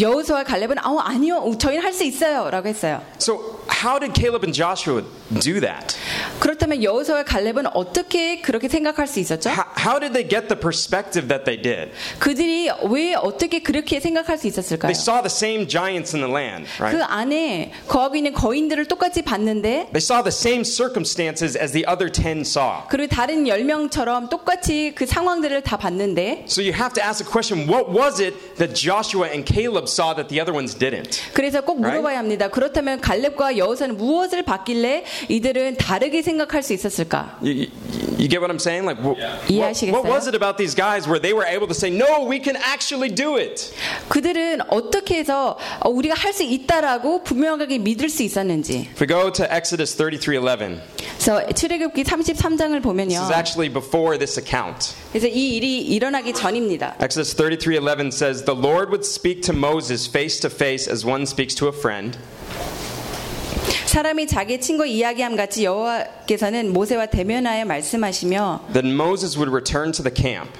여호수와 갈렙은 아 아니요 저희는 할 수 있어요라고 했어요. So how did Caleb and Joshua do that? 그렇다면 여호수와 갈렙은 어떻게 그렇게 생각할 수 있었죠? How, how did they get the perspective that they did? 그들이 왜 어떻게 그렇게 생각할 수 있었을까요? They saw the same giants in the land, 그 right? 안에 거하고 있는 거인들을 똑같이 봤는데 They saw the same circumstances as the other 10 saw. 그리고 다른 10명처럼 똑같이 그 상황들을 다 봤는데 So you have to ask the question what was it that Joshua and Caleb saw that the other ones didn't? 그래서 꼭 물어봐야 합니다. 그렇다면 갈렙과 여호사는 무엇을 봤길래 이들은 다르게 생각할 수 있었을까? You, you, get what I'm saying? Like, wh- what, 이해하시겠어요? what was it about these guys where they were able to say, no, we can actually do it? 그들은 어떻게 해서 어, 우리가 할 수 있다라고 분명하게 믿을 수 있었는지. If we go to Exodus 33:11, 그래서 출애굽기 33장을 this 보면요. is actually before this account. 그래서 이 일이 일어나기 전입니다. Exodus 33:11 says, "The Lord would speak to Moses face to face as one speaks to a friend." 사람이 자기 친구 이야기함 같이 여호와 여호와께서는 모세와 대면하여 말씀하시며 Then Moses would return to the camp.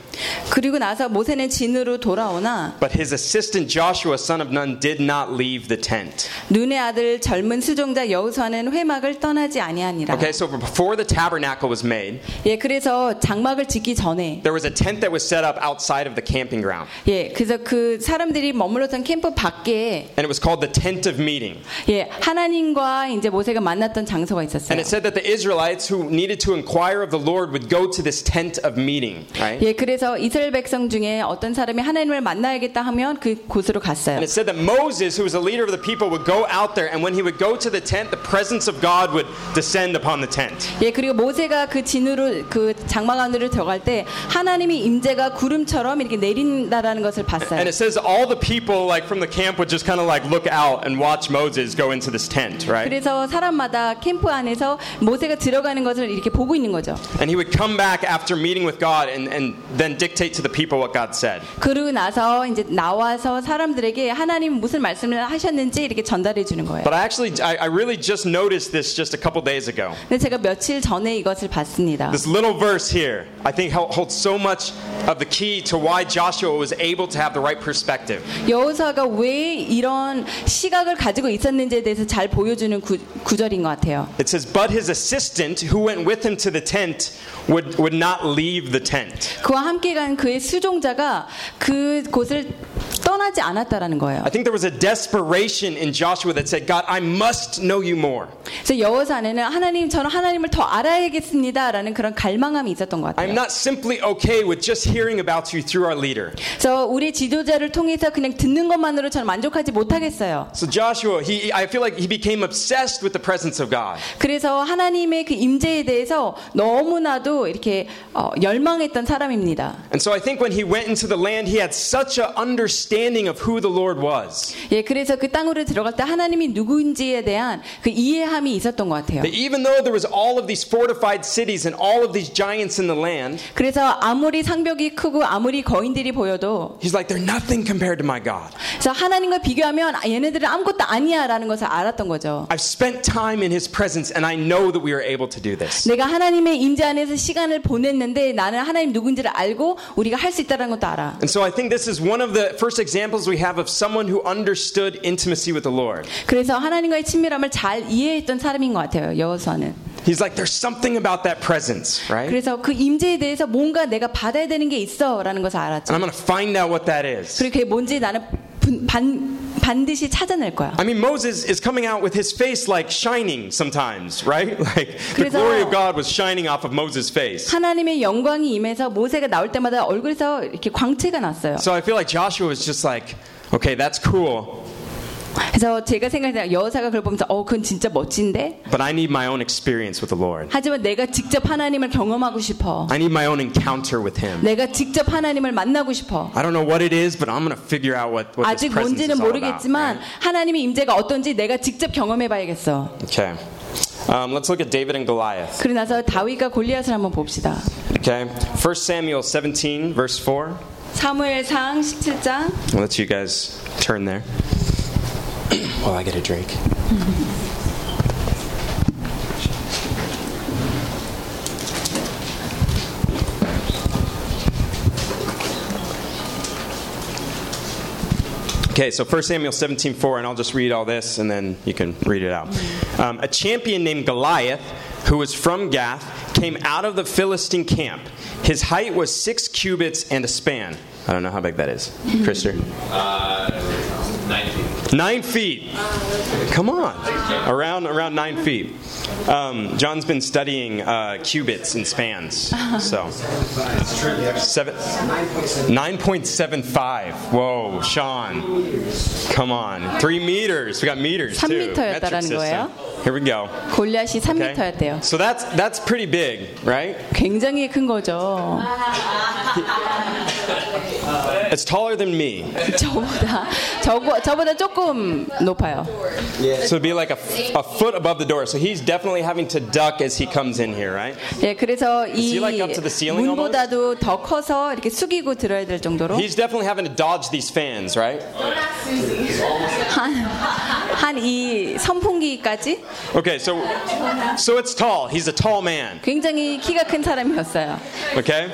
그리고 나서 모세는 진으로 돌아오나 But his assistant Joshua, son of Nun, did not leave the tent. 눈의 아들 젊은 수종자 여호수아는 회막을 떠나지 아니하니라. Okay, so before the tabernacle was made, 예, 그래서 장막을 짓기 전에 there was a tent that was set up outside of the camping ground. 예, 그래서 그 사람들이 머물렀던 캠프 밖에 And it was called the tent of meeting. 예, 하나님과 이제 모세가 만났던 장소가 있었어요. And it said that the Israelites who needed to inquire of the Lord would go to this tent of meeting, right? 예, 그래서 이스라엘 백성 중에 어떤 사람이 하나님을 만나야겠다 하면 그 곳으로 갔어요. And it said that Moses, who was the leader of the people, would go out there, and when he would go to the tent, the presence of God would descend upon the tent. 예, 그리고 모세가 그 진으로 그 장막 안으로 들어갈 때 하나님의 임재가 구름처럼 이렇게 내린다라는 것을 봤어요. And it says all the people, like from the camp, would just kind of like look out and watch Moses go into this tent, right? 그래서 사람마다 캠프 안에서 모세가 들어가는 것을 이렇게 보고 있는 거죠. And he would come back after meeting with God and, and then dictate to the people what God said. 그러고 나서 이제 나와서 사람들에게 하나님 무슨 말씀을 하셨는지 이렇게 전달해 주는 거예요. But I actually, I, I really just noticed this just a couple days ago. 근데 제가 며칠 전에 이것을 봤습니다. This little verse here, I think hel- holds so much of the key to why Joshua was able to have the right perspective. 여호수아가 왜 이런 시각을 가지고 있었는지에 대해서 잘 보여주는 구, 구절인 것 같아요. It says, But his assistant who went with him to the tent would, would not leave the tent. 그와 함께 간 그의 수종자가 그 곳을 떠나지 않았다라는 거예요. I think there was a desperation in Joshua that said, God, I must know you more. 그래서 여호사는 하나님 저는 하나님을 더 알아야겠습니다라는 그런 갈망함이 있었던 것 I'm 같아요. not simply okay with just hearing about you through our leader. 그래서 우리 지도자를 통해서 그냥 듣는 것만으로 저는 만족하지 못하겠어요. So Joshua, he, I feel like he became obsessed with the presence of God. 그래서 하나님의 그 임재에 대해서 너무나도 이렇게 어, 열망했던 사람입니다. And so I think when he went into the land, he had such an understanding of who the Lord was. 예, 그래서 그 땅으로 들어갈 때 하나님이 누구인지에 대한 그 이해함이 있었던 것 같아요. That even though there was all of these fortified cities and all of these giants in the land, 그래서 아무리 상벽이 크고 아무리 거인들이 보여도 he's like, they're nothing compared to my God. 그래서 하나님과 비교하면 아, 얘네들은 아무것도 아니야라는 것을 알았던 거죠. I've spent time in his presence and I know that we are able to do this. 내가 하나님의 임재 안에서 시간을 보냈는데 나는 하나님 누군지를 알고 우리가 할 수 있다는 것도 알아. And so I think this is one of the first examples we have of someone who understood intimacy with the Lord. 그래서 하나님과의 친밀함을 잘 이해했던 사람인 것 같아요. 여호수아는. He's like, there's something about that presence, right? 그래서 그 임재에 대해서 뭔가 내가 받아야 되는 게 있어라는 것을 And 알았죠. I'm going to find out what that is. 그리고 그게 뭔지 나는 분- 반, 반드시 찾아낼 거야. I mean, Moses is coming out with his face like shining sometimes, right? Like the 그래서- glory of God was shining off of Moses' face. 하나님의 영광이 임해서 모세가 나올 때마다 얼굴에서 이렇게 광채가 났어요. So I feel like Joshua was just like, okay, that's cool, 그래서 제가 생각해요. 여호사가 그걸 보면서 어 그건 진짜 멋진데. but I need my own experience with the Lord. 하지만 내가 직접 하나님을 경험하고 싶어. I need my own encounter with Him. 내가 직접 하나님을 만나고 싶어. I don't know what it is, but I'm to figure out what, what this 아직 presence is 뭔지는 all about. 모르겠지만 right? 하나님의 임재가 어떤지 내가 직접 경험해봐야겠어. Okay. Um, let's look at David and Goliath. 그리고 나서 다윗과 골리앗을 한번 봅시다. Okay. 1 Samuel 17, verse 4. 사무엘상 17장 I'll let you guys turn there while I get a drink. Okay, so 1 Samuel 17 4, and I'll just read all this and then you can read it out. Um, a champion named Goliath, who was from Gath, came out of the Philistine camp. His height was six cubits and a span. I don't know how big that is. Krister? Feet. Nine feet. Come on. Around around nine feet. Um, John's been studying uh, cubits and spans. So seven. Nine point seven five. Whoa, Sean. Come on. Three meters. We got meters too. 3 Metric 미터였다라는 system. 거예요? Here we go. 골리앗이 Okay. 3미터였대요. So that's that's pretty big, right? 굉장히 큰 거죠. It's taller than me. 저보다 저, 저보다 조금 높아요. So it'd be like a, a foot above the door. So he's definitely having to duck as he comes in here, right? 예, 그래서 이 he like up to the ceiling almost? 문보다도 더 커서 이렇게 숙이고 들어야 될 정도로 He's definitely having to dodge these fans, right? 한 이 선풍기까지 Okay, so so it's tall. He's a tall man. 굉장히 키가 큰 사람이었어요. Okay?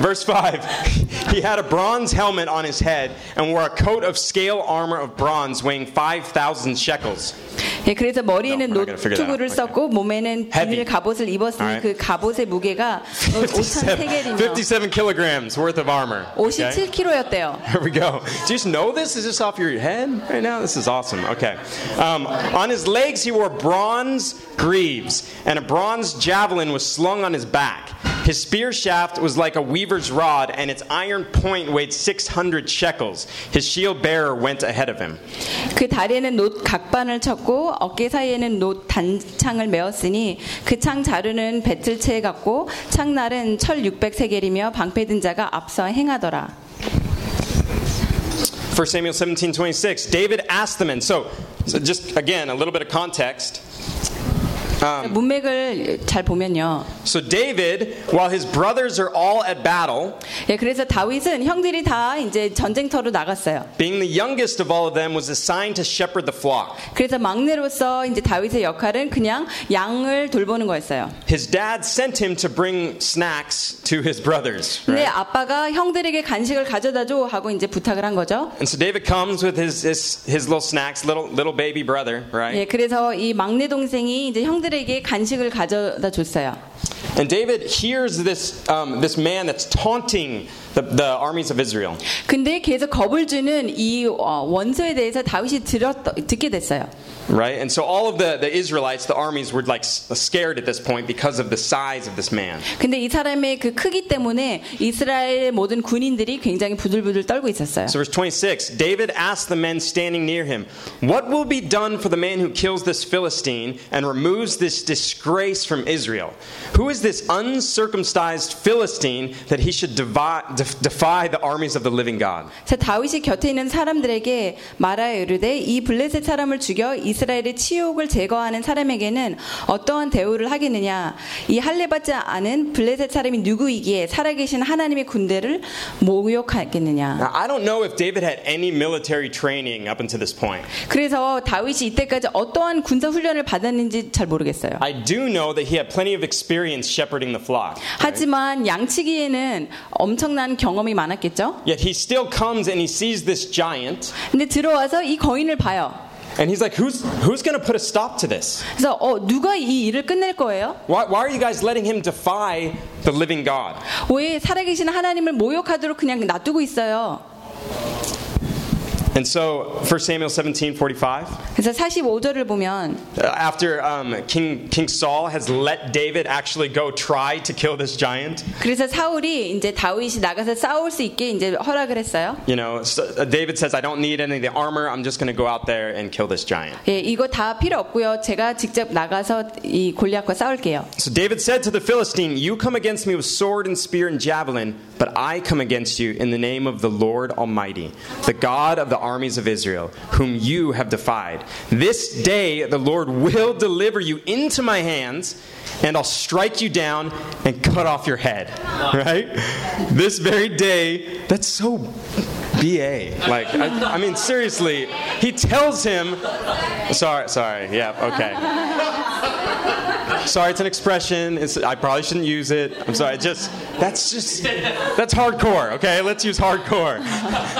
Verse 5. He had a bronze helmet on his head and wore a coat of scale armor of bronze weighing 5,000 shekels. 예, 그래서 머리에는 No, we're not gonna figure that 노트구를 out. 썼고 몸에는 Heavy. 비닐 갑옷을 입었으니 Alright. 그 갑옷의 무게가 5천 57, 세겔이며 57 kilograms worth of armor. Okay? 57kg였대요. Here we go. Do you just know this? Is this off your head right now? This is awesome. Okay. Um, on his legs, he wore bronze greaves, and a bronze javelin was slung on his back. His spear shaft was like a weaver's rod, and its iron point weighed 600 shekels. His shield bearer went ahead of him. 그 다리에는 노 각반을 쳤고 어깨 사이에는 노 단창을 메었으니 그 창 자루는 배틀채 같고 창날은 철 600세겔이며 방패 든 자가 앞서 행하더라. 1 Samuel 17 26. David asked the men. So, so just again, a little bit of context. Um, 문맥을 잘 보면요. so, David, while his brothers are all at battle, 예, 그래서 다윗은 형들이 다 이제 전쟁터로 나갔어요. being the youngest of all of them, was assigned to shepherd the flock. 그래서 막내로서 이제 다윗의 역할은 그냥 양을 돌보는 거였어요. His dad sent him to bring snacks to his brothers. Right? 아빠가 형들에게 간식을 가져다 줘 하고 이제 부탁을 한 거죠. And so David comes with his, his, his little snacks, little, little baby brother, right? 예, 그래서 이 막내 동생이 이제 형들 에게 간식을 가져다 줬어요. And David hears this, um, this man that's taunting the, the armies of Israel. 근데 계속 겁을 주는 이 어, 원소에 대해서 다윗이 들었, 듣게 됐어요. Right? And so all of the, the Israelites, the armies, were like s- scared at this point because of the size of this man. 근데 이 사람의 그 크기 때문에 이스라엘 모든 군인들이 굉장히 부들부들 떨고 있었어요. So, verse 26 David asked the men standing near him, What will be done for the man who kills this Philistine and removes this disgrace from Israel? Who is this uncircumcised Philistine that he should devi- def- defy the armies of the living God? 자, 다윗이 곁에 있는 사람들에게 말하여 이르되 이 블레셋 사람을 죽여 이스라엘의 치욕을 제거하는 사람에게는 어떠한 대우를 하겠느냐 이 할례받지 않은 블레셋 사람이 누구이기에 살아계신 하나님의 군대를 모욕하겠느냐 Now, I don't know if David had any military training up until this point. 그래서 다윗이 이때까지 어떠한 군사 훈련을 받았는지 잘 모르겠어요. I do know that he had plenty of experience shepherding the flock. 하지만 양치기에는 엄청난 경험이 많았겠죠. Yet he still comes and he sees this giant, 근데 들어와서 이 거인을 봐요. and he's like, Who's, who's going to put a stop to this? 그래서 어, 누가 이 일을 끝낼 거예요? Why, why are you guys letting him defy the living God? 왜 살아계신 하나님을 모욕하도록 그냥 놔두고 있어요? And so, 1 Samuel 17 45, 그래서 45절을 보면 uh, after um, King, King Saul has let David actually go try to kill this giant, 그래서 사울이 이제 다윗이 나가서 싸울 수 있게 이제 허락을 했어요. you know, so, uh, David says, I don't need any of the armor. I'm just going to go out there and kill this giant. 예, 이거 다 필요 없고요. 제가 직접 나가서 이 골리앗과 싸울게요. So David said to the Philistine, You come against me with sword and spear and javelin, but I come against you in the name of the Lord Almighty, the God of the armies of Israel, whom you have defied. This day the Lord will deliver you into my hands, and I'll strike you down and cut off your head. Right? This very day, that's so BA. Like, I, I mean, seriously, he tells him, sorry, sorry, yeah, okay. Sorry, it's an expression. It's, I probably shouldn't use it. I'm sorry. Just that's just that's hardcore. Okay, let's use hardcore.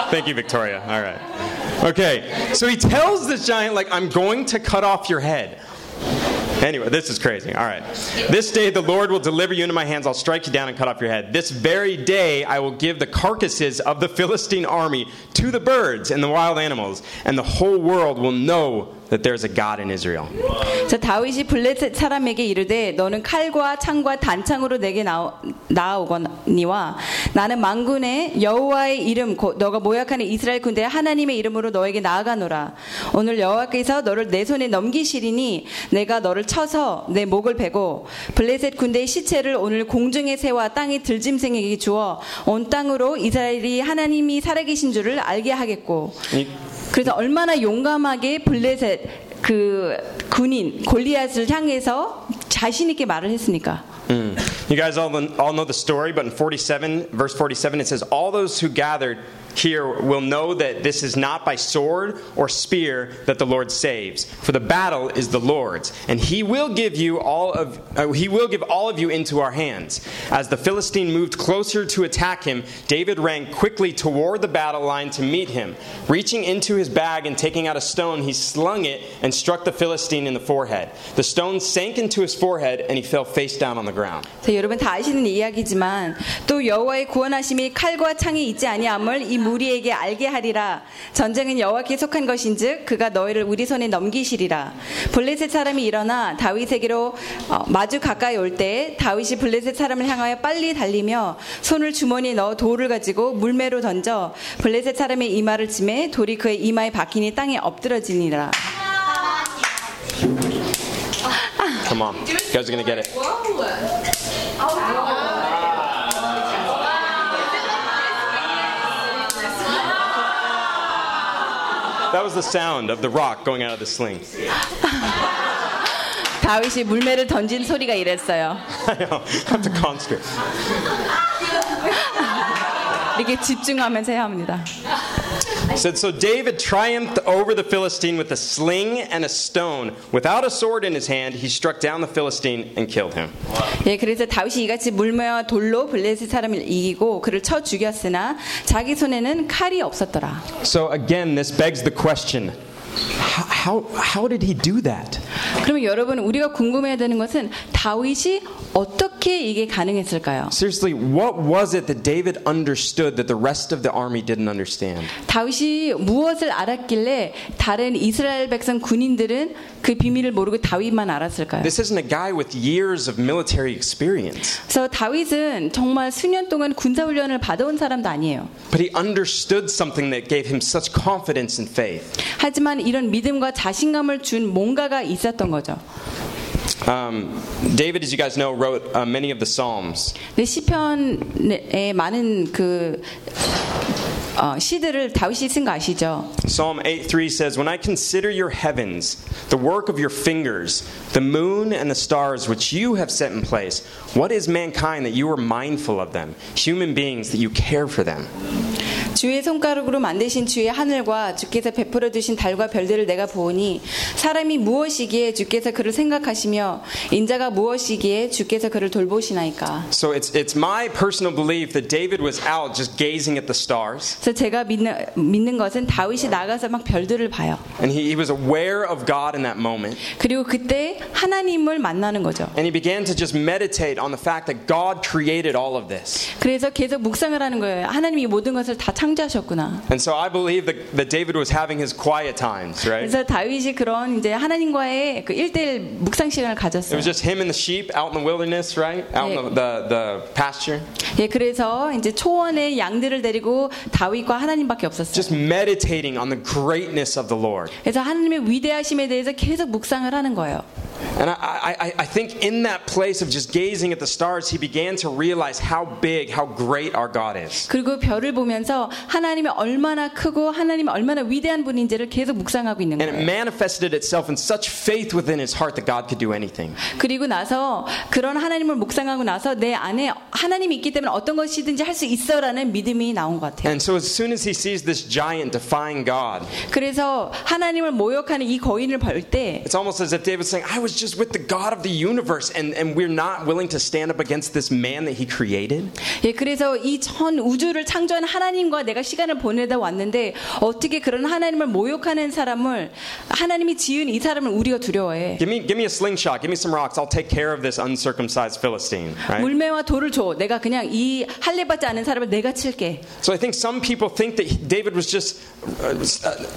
Thank you, Victoria. All right. Okay, so he tells this giant like, "I'm going to cut off your head." Anyway, this is crazy. All right. This day the Lord will deliver you into my hands. I'll strike you down and cut off your head. This very day I will give the carcasses of the Philistine army to the birds and the wild animals, and the whole world will know that there's a God in Israel. 저 다윗이 블레셋 사람에게 이르되 너는 칼과 창과 단창으로 내게 나오, 나아오거니와 나는 만군의 여호와의 이름 곧 너가 모약하는 이스라엘 군대의 하나님의 이름으로 너에게 나아가노라 오늘 여호와께서 너를 내 손에 넘기시리니 내가 너를 쳐서 내 목을 베고 블레셋 군대의 시체를 오늘 공중의 새와 땅의 들짐승에게 주어 온 땅으로 이스라엘이 하나님이 살아계신 줄을 알게 하겠고 이- 그래서 얼마나 용감하게 블레셋 그 군인 골리앗을 향해서 자신 있게 말을 했으니까. Mm. You guys all, all know the story, but in 47, verse 47, it says, All those who gathered here will know that this is not by sword or spear that the Lord saves, for the battle is the Lord's, and he will give you all of uh, he will give all of you into our hands. As the Philistine moved closer to attack him, David ran quickly toward the battle line to meet him. Reaching into his bag and taking out a stone, he slung it and struck the Philistine in the forehead. The stone sank into his forehead and he fell face down on the ground. 자, 여러분 다 아시는 이야기지만 또 여호와의 구원하심이 칼과 창이 있지 아니함을 이 무리에게 알게 하리라 전쟁은 여호와께 속한 것인즉 그가 너희를 우리 손에 넘기시리라 블레셋 사람이 일어나 다윗에게로 어, 마주 가까이 올 때 다윗이 블레셋 사람을 향하여 빨리 달리며 손을 주머니에 넣어 돌을 가지고 물매로 던져 블레셋 사람의 이마를 치매 돌이 그의 이마에 박히니 땅에 엎드러지니라 Come on. You guys are going to get it. That was the sound of the rock going out of the sling. 다윗이 물매를 던진 소리가 이랬어요 I know. Have to concentrate. 이렇게 집중하면서 해야 합니다 It said, So David triumphed over the Philistine with a sling and a stone. Without a sword in his hand, he struck down the Philistine and killed him. 예, 그래서 다윗이 이같이 물매와 돌로 블레셋 사람을 이기고 그를 쳐 죽였으나 자기 손에는 칼이 없었더라. So again, this begs the question How, how, did he do that? 그러면 여러분 우리가 궁금해야 되는 것은 다윗이 어떻게 이게 가능했을까요? Seriously, what was it that David understood that the rest of the army didn't understand? 다윗이 무엇을 알았길래 다른 이스라엘 백성 군인들은 그 비밀을 모르고 다윗만 알았을까요? This isn't a guy with years of military experience, 그래서 다윗은 정말 수년 동안 군사 훈련을 받아온 사람도 아니에요. but he understood something that gave him such confidence and faith. 하지만 이런 믿음과 자신감을 준 뭔가가 있었던 거죠. Um, David, as you guys know, wrote uh, many of the Psalms. 네, 시편에 많은 그 어, 시들을 다윗이 쓴 거 아시죠? Psalm 8:3 says, "When I consider your heavens, the work of your fingers, the moon and the stars which you have set in place, what is mankind that you are mindful of them, human beings that you care for them?" 주의 손가락으로 만드신 주의 하늘과 주께서 베풀어 주신 달과 별들을 내가 보니 사람이 무엇이기에 주께서 그를 생각하시며 인자가 무엇이기에 주께서 그를 돌보시나이까. So it's it's my personal belief that David was out just gazing at the stars, 그래서 제가 믿는, 믿는 것은 다윗이 나가서 막 별들을 봐요. and he, he was aware of God in that moment, 그리고 그때 하나님을 만나는 거죠. and he began to just meditate on the fact that God created all of this. 그래서 계속 묵상을 하는 거예요. 하나님이 이 모든 것을 다 창 조하셨구나. And so I believe that, that David was having his quiet times, right? 그래서 다윗이 그런 이제 하나님과의 그 1대1 묵상 시간을 It 가졌어요. was just him and the sheep out in the wilderness, right? Out in the, the, the pasture. 예, 그래서 이제 초원에 양들을 데리고 다윗과 하나님밖에 없었어요. Just meditating on the greatness of the Lord. 그래서 하나님의 위대하심에 대해서 계속 묵상을 하는 거예요. And I, I, I think in that place of just gazing at the stars, he began to realize how big, how great our God is. 그리고 별을 보면서 하나님이 얼마나 크고 하나님이 얼마나 위대한 분인지를 계속 묵상하고 있는 And it 거예요. manifested itself in such faith within his heart that God could do anything. 그리고 나서 그런 하나님을 묵상하고 나서 내 안에 하나님이 있기 때문에 어떤 것이든지 할 수 있어라는 믿음이 나온 것 같아요. And so as soon as he sees this giant defying God, 그래서 하나님을 모욕하는 이 거인을 볼 때 it's almost as if David's saying, I was just with the God of the universe, and, and we're not willing to stand up against this man that he created. 예, 그래서 이 전 우주를 창조한 하나님과 내가 시간을 보내다 왔는데 어떻게 그런 하나님을 모욕하는 사람을 하나님이 지은 이 사람을 우리가 두려워해. Give me, give me a slingshot, give me some rocks, I'll take care of this uncircumcised Philistine. Right? 물매와 돌을 줘. 내가 그냥 이 할례받지 않은 사람을 내가 칠게. So I think some people think that he- David was just uh,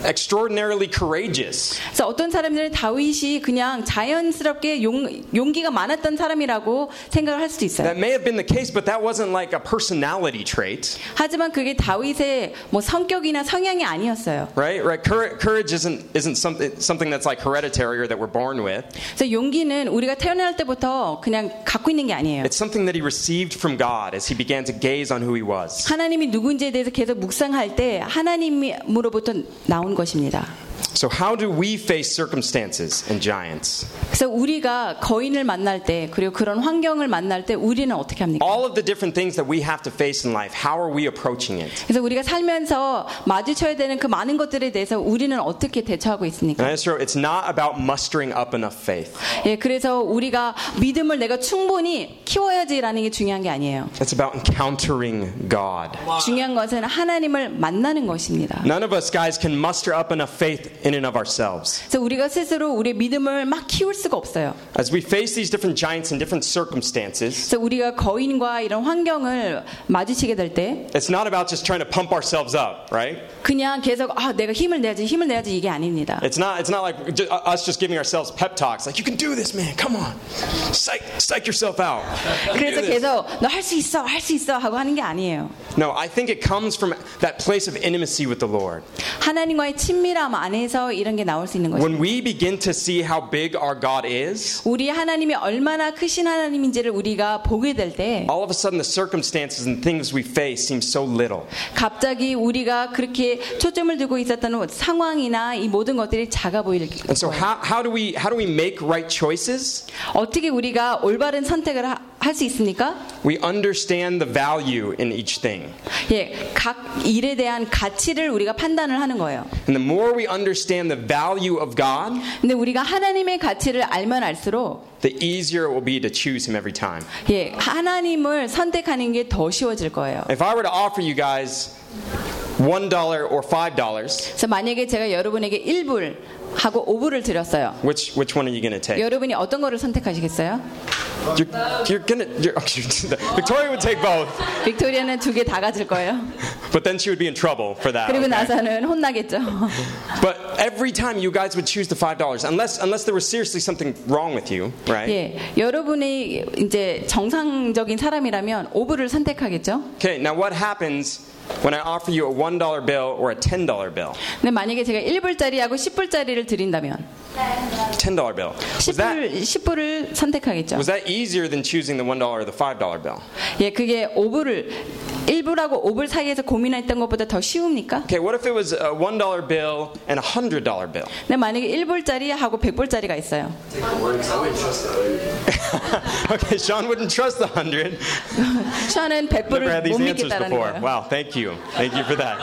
extraordinarily courageous. 그래서 어떤 사람들은 다윗이 그냥 자연 스럽게 용, 용기가 많았던 사람이라고 생각을 할 수도 있어요. That may have been the case, but that wasn't like a personality trait, 하지만 그게 다윗의 뭐 성격이나 성향이 아니었어요. right? Right? Cour- Courage isn't isn't something something that's like hereditary or that we're born with. 그래서 용기는 우리가 태어날 때부터 그냥 갖고 있는 게 아니에요. It's something that he received from God as he began to gaze on who he was. 하나님이 누군지에 대해서 계속 묵상할 때 하나님으로부터 나온 것입니다. So, how do we face circumstances and giants? 그래서 우리가 거인을 만날 때 그리고 그런 환경을 만날 때 우리는 어떻게 합니까? All of the different things that we have to face in life, how are we approaching it? 그래서 우리가 살면서 마주쳐야 되는 그 많은 것들에 대해서 우리는 어떻게 대처하고 And 있습니까? I just wrote, it's not about mustering up enough faith. 예, 그래서 우리가 믿음을 내가 충분히 키워야지라는 게 중요한 게 아니에요. It's about encountering God. 중요한 것은 하나님을 만나는 것입니다. None of us guys can muster up enough faith in and of ourselves. 그래서 우리가 스스로 우리의 믿음을 막 키울 수가 없어요. As we face these different giants in different circumstances, 그래서 우리가 거인과 이런 환경을 마주치게 될 때 it's not about just trying to pump ourselves up, right? 그냥 계속 아 내가 힘을 내야지 힘을 내야지 이게 아닙니다. It's not. It's not like ju- uh, us just giving ourselves pep talks, like you can do this, man. Come on, psych, psych yourself out. You can 그래서 do this." 계속 너 할 수 있어 할 수 있어 하고 하는 게 아니에요. No, I think it comes from that place of intimacy with the Lord. 하나님과의 친밀함 안에 서 이런 게 나올 수 있는 거죠. When we begin to see how big our God is, 우리 하나님이 얼마나 크신 하나님인지를 우리가 보게 될 때 all of a sudden the circumstances and things we face seem so little. 갑자기 우리가 그렇게 초점을 두고 있었던 상황이나 이 모든 것들이 작아 보일 And so, how, how do we how do we make right choices? 어떻게 우리가 올바른 선택을 할 수 있습니까? We understand the value in each thing. 예, 각 일에 대한 가치를 우리가 판단을 하는 거예요. And the more we understand the value of God, 근데 우리가 하나님의 가치를 알면 알수록 the easier it will be to choose Him every time. 예, 하나님을 선택하는 게 더 쉬워질 거예요. If I were to offer you guys one dollar or five dollars, 그래서 만약에 제가 여러분에게 1불 하고 5불을 드렸어요. which which one are you going to take? 여러분이 어떤 거를 선택하시겠어요? You're, you're gonna. You're, Victoria would take both, 빅토리아는 두 개 다 가질 거예요. but then she would be in trouble for that. 그리고 okay? 나서는 혼나겠죠. But every time you guys would choose the five dollars, unless unless there was seriously something wrong with you, right? 예, 여러분이 이제 정상적인 사람이라면 5불을 선택하겠죠. Okay. Now what happens When I offer you a one dollar bill or a ten dollar bill? 근데 만약에 제가 1불짜리하고 10불짜리를 드린다면 Ten dollar bill. Was that 10불, 10불을 선택하겠죠. was that easier than choosing the one dollar or the five dollar bill? 예, 그게 5불을 1불하고 5불 사이에서 고민했던 것보다 더 쉬웁니까? Okay. What if it was a one dollar bill and a hundred dollar bill? 근데 만약에 1불짜리하고 100불짜리가 있어요. okay. Sean wouldn't trust the hundred. 저는 Never 100불을 had these 못 믿겠다는. 거예요. Wow. Thank you. Thank you for that.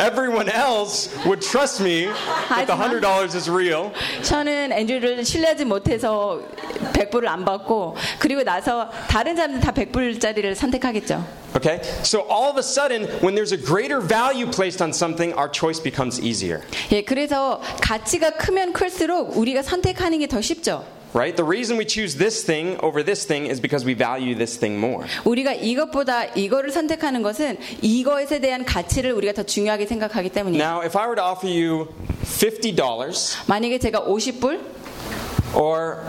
Everyone else would trust me that the 하지만- hundred dollars is real. 저는 앤드류를 신뢰하지 못해서 100불을 안 받고 그리고 나서 다른 사람들 다 100불짜리를 선택하겠죠. Okay? So all of a sudden, when there's a greater value placed on something, our choice becomes easier. 예, 그래서 가치가 크면 클수록 우리가 선택하는 게 더 쉽죠. Right? The reason we choose this thing over this thing is because we value this thing more. 우리가 이것보다 이거를 선택하는 것은 이것에 대한 가치를 우리가 더 중요하게 생각하기 때문이에요. Now, if I were to offer you $50 만약에 제가 50불 or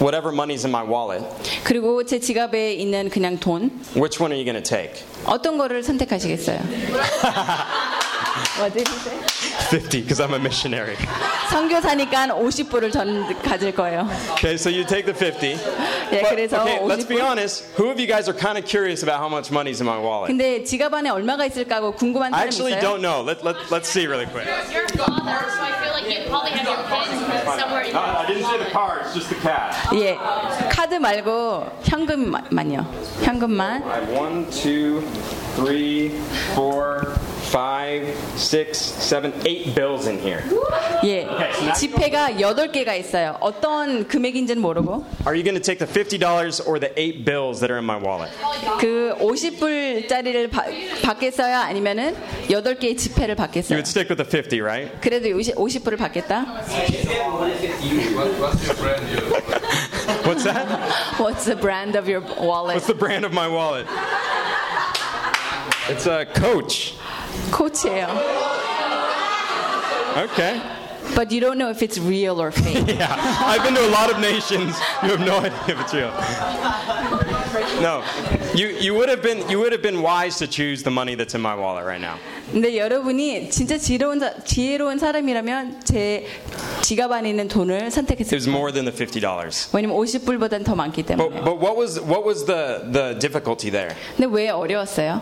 whatever money's in my wallet, 그리고 제 지갑에 있는 그냥 돈 which one are you going to take? 어떤 거를 선택하시겠어요? What did you say? 50 because I'm a missionary. 선교사니까 50불을 전 가질 거예요. Okay, so you take the 50. 예, But, 그래서 okay, let's be 50불. honest. Who of you guys are kind of curious about how much money's in my wallet? 근데 지갑 안에 얼마가 있을까 하고 궁금한 I 사람 actually 있어요? don't know. Let, let, let's see really quick. Your father, so I feel like you probably have your kids somewhere in your I didn't say the cards, just the cash. 예, 카드 말고 현금만요. 현금만. I have one, two, three, four, five, six, seven, eight bills in here. 예, 지폐가 8개가 있어요. 어떤 금액인지는 모르고 Are you going to take the $50 or the eight bills that are in my wallet? 그 50불짜리를 받겠어요? 아니면은 8개의 지폐를 You 받겠어요? would stick with the 50, right? 그래도 50, 50불을 받겠다? What's that? What's the brand of your wallet? What's the brand of my wallet? It's a Coach. co-chair. Okay. But you don't know if it's real or fake. yeah, I've been to a lot of nations. You have no idea if it's real. No, you, you would have been you would have been wise to choose the money that's in my wallet right now. 근데 여러분이 진짜 지혜로운, 사- 지혜로운 사람이라면 제 지갑 안에 있는 돈을 It 선택했을 was 거예요. more than the $50. 왜냐면 50불보다는 더 많기 But, 때문에. but what was, what was the, the difficulty there? 근데 왜 어려웠어요?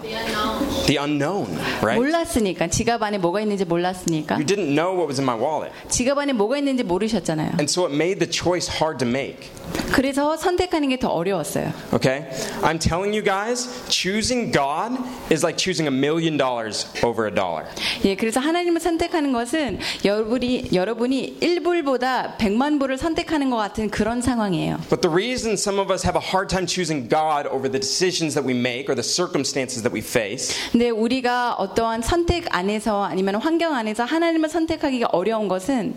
The unknown, right? 몰랐으니까. 지갑 안에 뭐가 있는지 몰랐으니까. You didn't know what was in my wallet. 지갑 안에 뭐가 있는지 모르셨잖아요. And so it made the choice hard to make. 그래서 선택하는 게 더 어려웠어요. Okay? I'm telling you guys, choosing God is like choosing a million dollars over a dollar. 예, 그래서 하나님을 선택하는 것은 여러분이, 여러분이 1불보다 100만 불을 선택하는 것 같은 그런 상황이에요. But the reason some of us have a hard time choosing God over the decisions that we make or the circumstances that we face 근데 우리가 어떠한 선택 안에서 아니면 환경 안에서 하나님을 선택하기가 어려운 것은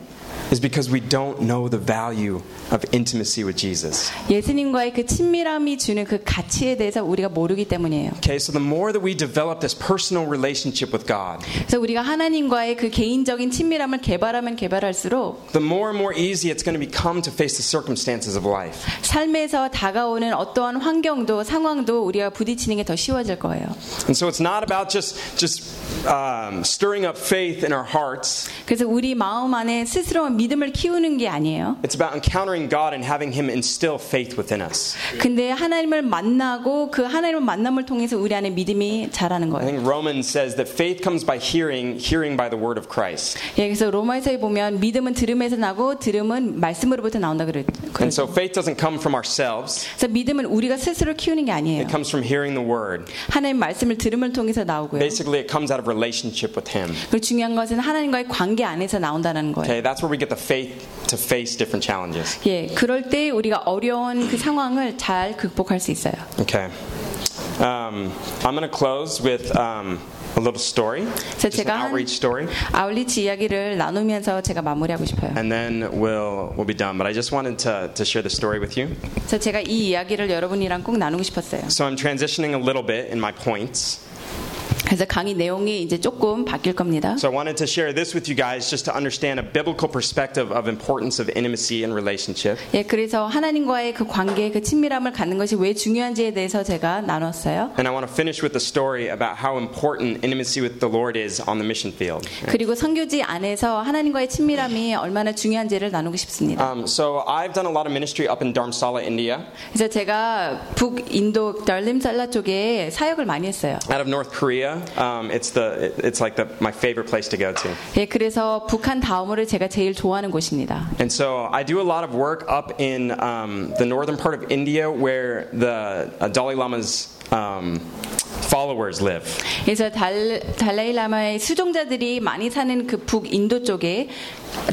is because we don't know the value of intimacy with Jesus. 예수님과의 그 친밀함이 주는 그 가치에 대해서 우리가 모르기 때문이에요. Okay, so the more that we develop this personal relationship with God, 그래서 우리가 하나님과의 그 개인적인 친밀함을 개발하면 개발할수록 the more and more easy it's going to become to face the circumstances of life. 삶에서 다가오는 어떠한 환경도 상황도 우리가 부딪히는 게 더 쉬워질 거예요. And so it's not about just just um, stirring up faith in our hearts. 그래서 우리 마음 안에 스스로 믿음을 키우는 게 아니에요. It's about encountering God and having Him instill faith within us. 근데 하나님을 만나고 그 하나님을 만남을 통해서 우리 안에 믿음이 자라는 I 거예요. think Romans says that faith comes by hearing, hearing by the word of Christ. 예, 그래서 로마에서에 보면 믿음은 들음에서 나고 들음은 말씀으로부터 나온다 그랬. And so faith doesn't come from ourselves. 그래서 믿음은 우리가 스스로 키우는 게 아니에요. It comes from hearing the word. 하나님 말씀을 들음을 통해서 나오고요. Basically, it comes out of relationship with Him. 그리고 중요한 것은 하나님과의 관계 안에서 나온다는 거예요. Okay, that's where we get the faith to face different challenges. 예, 그럴 때 우리가 어려운 그 상황을 잘 극복할 수 있어요. Okay. Um, I'm going to close with um, a little story, 자, just an 제가 한- outreach story, 아울리치 이야기를 나누면서 제가 마무리하고 싶어요. and then we'll we'll be done. But I just wanted to, to share the story with you. 그래서 제가 이 이야기를 여러분이랑 꼭 나누고 싶었어요. So I'm transitioning a little bit in my points. 그래서 강의 내용이 이제 조금 바뀔 겁니다. So I wanted to share this with you guys just to understand a biblical perspective of importance of intimacy and relationship. 예, 그래서 하나님과의 그 관계, 그 친밀함을 갖는 것이 왜 중요한지에 대해서 제가 나눴어요. And I want to finish with a story about how important intimacy with the Lord is on the mission field. 그리고 선교지 안에서 하나님과의 친밀함이 얼마나 중요한지를 나누고 싶습니다. Um, so I've done a lot of ministry up in Dharamsala, India, 그래서 제가 북 인도 달림살라 쪽에 사역을 많이 했어요. out of North Korea. Um, it's the it- it's like the, my favorite place to go to. 예, 그래서 북한 다음으로 제가 제일 좋아하는 곳입니다. And so I do a lot of work up in um, the northern part of India where the uh, Dalai Lama's um, followers live. 그래서 달, 달라이 라마의 수종자들이 많이 사는 그 북인도 쪽에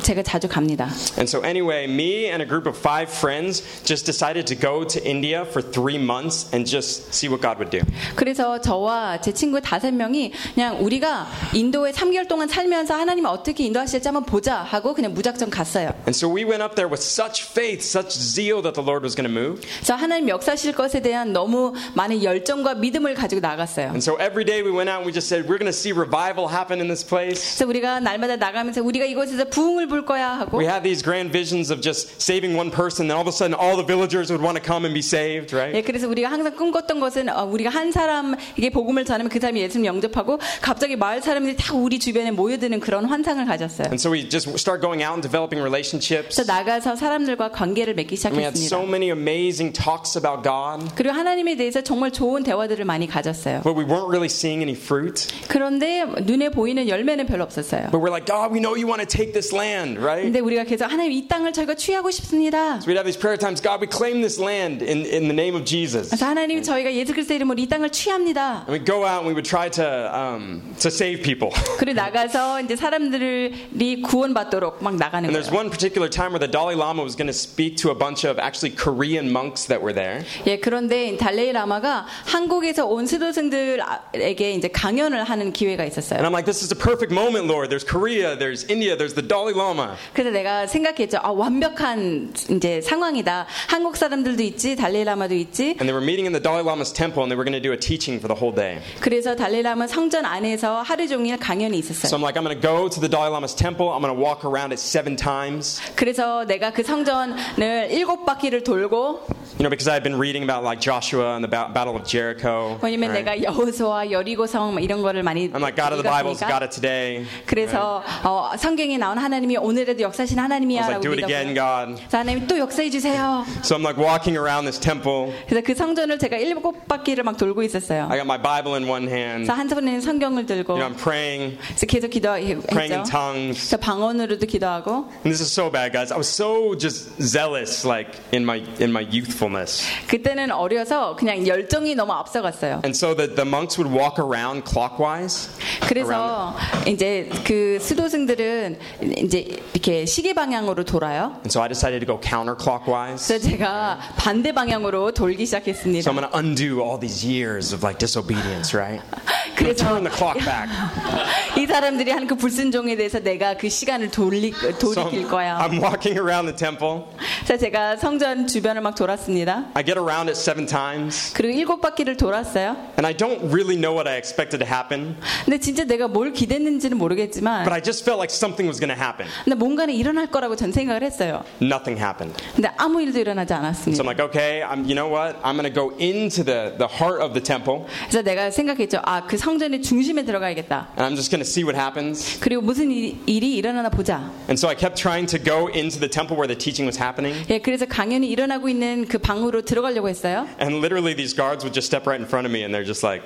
제가 자주 갑니다. And so, anyway, me and a group of five friends just decided to go to India for three months and just see what God would do. 그래서 저와 제 친구 다섯 명이 그냥 우리가 인도에 3개월 동안 살면서 하나님 어떻게 인도하실지 한번 보자 하고 그냥 무작정 갔어요. And so we went up there with such faith, such zeal that the Lord was going to move. 그래서 하나님 역사실 것에 대한 너무 많은 열정과 믿음을 가지고 나 갔어요. And so every day we went out and we just said, We're going to see revival happen in this place. 그래서 우리가 날마다 나가면서 우리가 이곳에서 부흥을 불 거야 하고 We had these grand visions of just saving one person, then all of a sudden all the villagers would want to come and be saved, right? 예, 그래서 우리가 항상 꿈꿨던 것은 어, 우리가 한 사람에게 복음을 전하면 그 사람이 예수님 영접하고 갑자기 마을 사람들이 다 우리 주변에 모여드는 그런 환상을 가졌어요. And so we just start going out and developing relationships. 그래서 나가서 사람들과 관계를 맺기 And we had 시작했습니다. so many amazing talks about God, 그리고 하나님에 대해서 정말 좋은 대화들을 많이 가졌어요. but we weren't really seeing any fruit. 그런데 눈에 보이는 열매는 별로 없었어요. But we're like, God, we know you want to take this land, right? 근데 우리가 계속 하나님 이 땅을 저희가 취하고 싶습니다. So we'd have these prayer times, God, we claim this land in, in the name of Jesus. 그래서 하나님 저희가 예수 그리스도 이름으로 이 땅을 취합니다. And we'd go out and we would try to, um, to save people. 그리고 나가서 이제 사람들이 구원받도록 막 나가는 And there's 거예요. one particular time where the Dalai Lama was going to speak to a bunch of actually Korean monks that were there. 예, 그런데 달레이 라마가 한국에서 온 수도승 들에게 이제 강연을 하는 기회가 있었어요. And I'm like, this is a perfect moment, Lord. There's Korea, there's India, there's the Dalai Lama. 그래서 내가 생각했죠. 아, 완벽한 이제 상황이다. 한국 사람들도 있지, 달레이 라마도 있지. And they were meeting in the Dalai Lama's temple and they were going to do a teaching for the whole day. 그래서 달레이 라마 성전 안에서 하루 종일 강연이 So 있었어요. I'm like, I'm going to go to the Dalai Lama's temple. I'm going to walk around it seven times. 그래서 내가 그 성전을 일곱 바퀴를 돌고 You know, because I had been reading about like Joshua and the ba- Battle of Jericho. 왜냐면? 내가 여호수아 여리고성 막 이런 거를 많이 I'm like, God of the Bible's 읽었으니까. today. 그래서 어, 성경에 나온 하나님이 오늘에도 역사신 like, 하나님이야라고 do it again, 믿었고요. God. 그래서 하나님 또 역사해 주세요. So I'm like walking around this temple. 그래서 그 성전을 제가 일곱 바퀴를 막 돌고 있었어요. I got my Bible in one hand. 그래서 한 손에는 성경을 들고 You know, I'm praying, 그래서 계속 praying in 기도했죠. tongues. 저 방언으로도 기도하고 And this is so bad, guys. I was so just zealous, like in my in my youthfulness. 그때는 어려서 그냥 열정이 너무 앞서갔어요. And so the, the monks would walk around clockwise. 그래서 이제 그 수도승들은 이제 이렇게 시계 방향으로 돌아요. And so I decided to go counterclockwise. 그래서 제가 반대 방향으로 돌기 So 시작했습니다. I'm going to undo all these years of like disobedience, right? 그래서 turn the clock back. 이 사람들이 하는 그 불순종에 대해서 내가 그 시간을 돌리, So 돌이킬 I'm, 거야. I'm walking around the temple. 그래서 제가 성전 주변을 막 돌았습니다. I get around it seven times. 그리고 일곱 바퀴를 돌았어요. And I don't really know what I expected to happen, 근데 진짜 내가 뭘 기대했는지는 모르겠지만 but I just felt like something was going to happen. 근데 뭔가는 일어날 거라고 전 생각을 했어요. Nothing happened. 근데 아무 일도 일어나지 So 않았습니다. I'm like, okay, I'm, you know what? I'm going to go into the, the heart of the temple, 그래서 내가 생각했죠. 아, 그 성전의 중심에 들어가야겠다. and I'm just going to see what happens. 그리고 무슨 일이, 일이 일어나나 보자. And so I kept trying to go into the temple where the teaching was happening. 예, 그래서 강연이 일어나고 있는 그 방으로 들어가려고 했어요. And literally, these guards would just step right in front of me, and they're just like,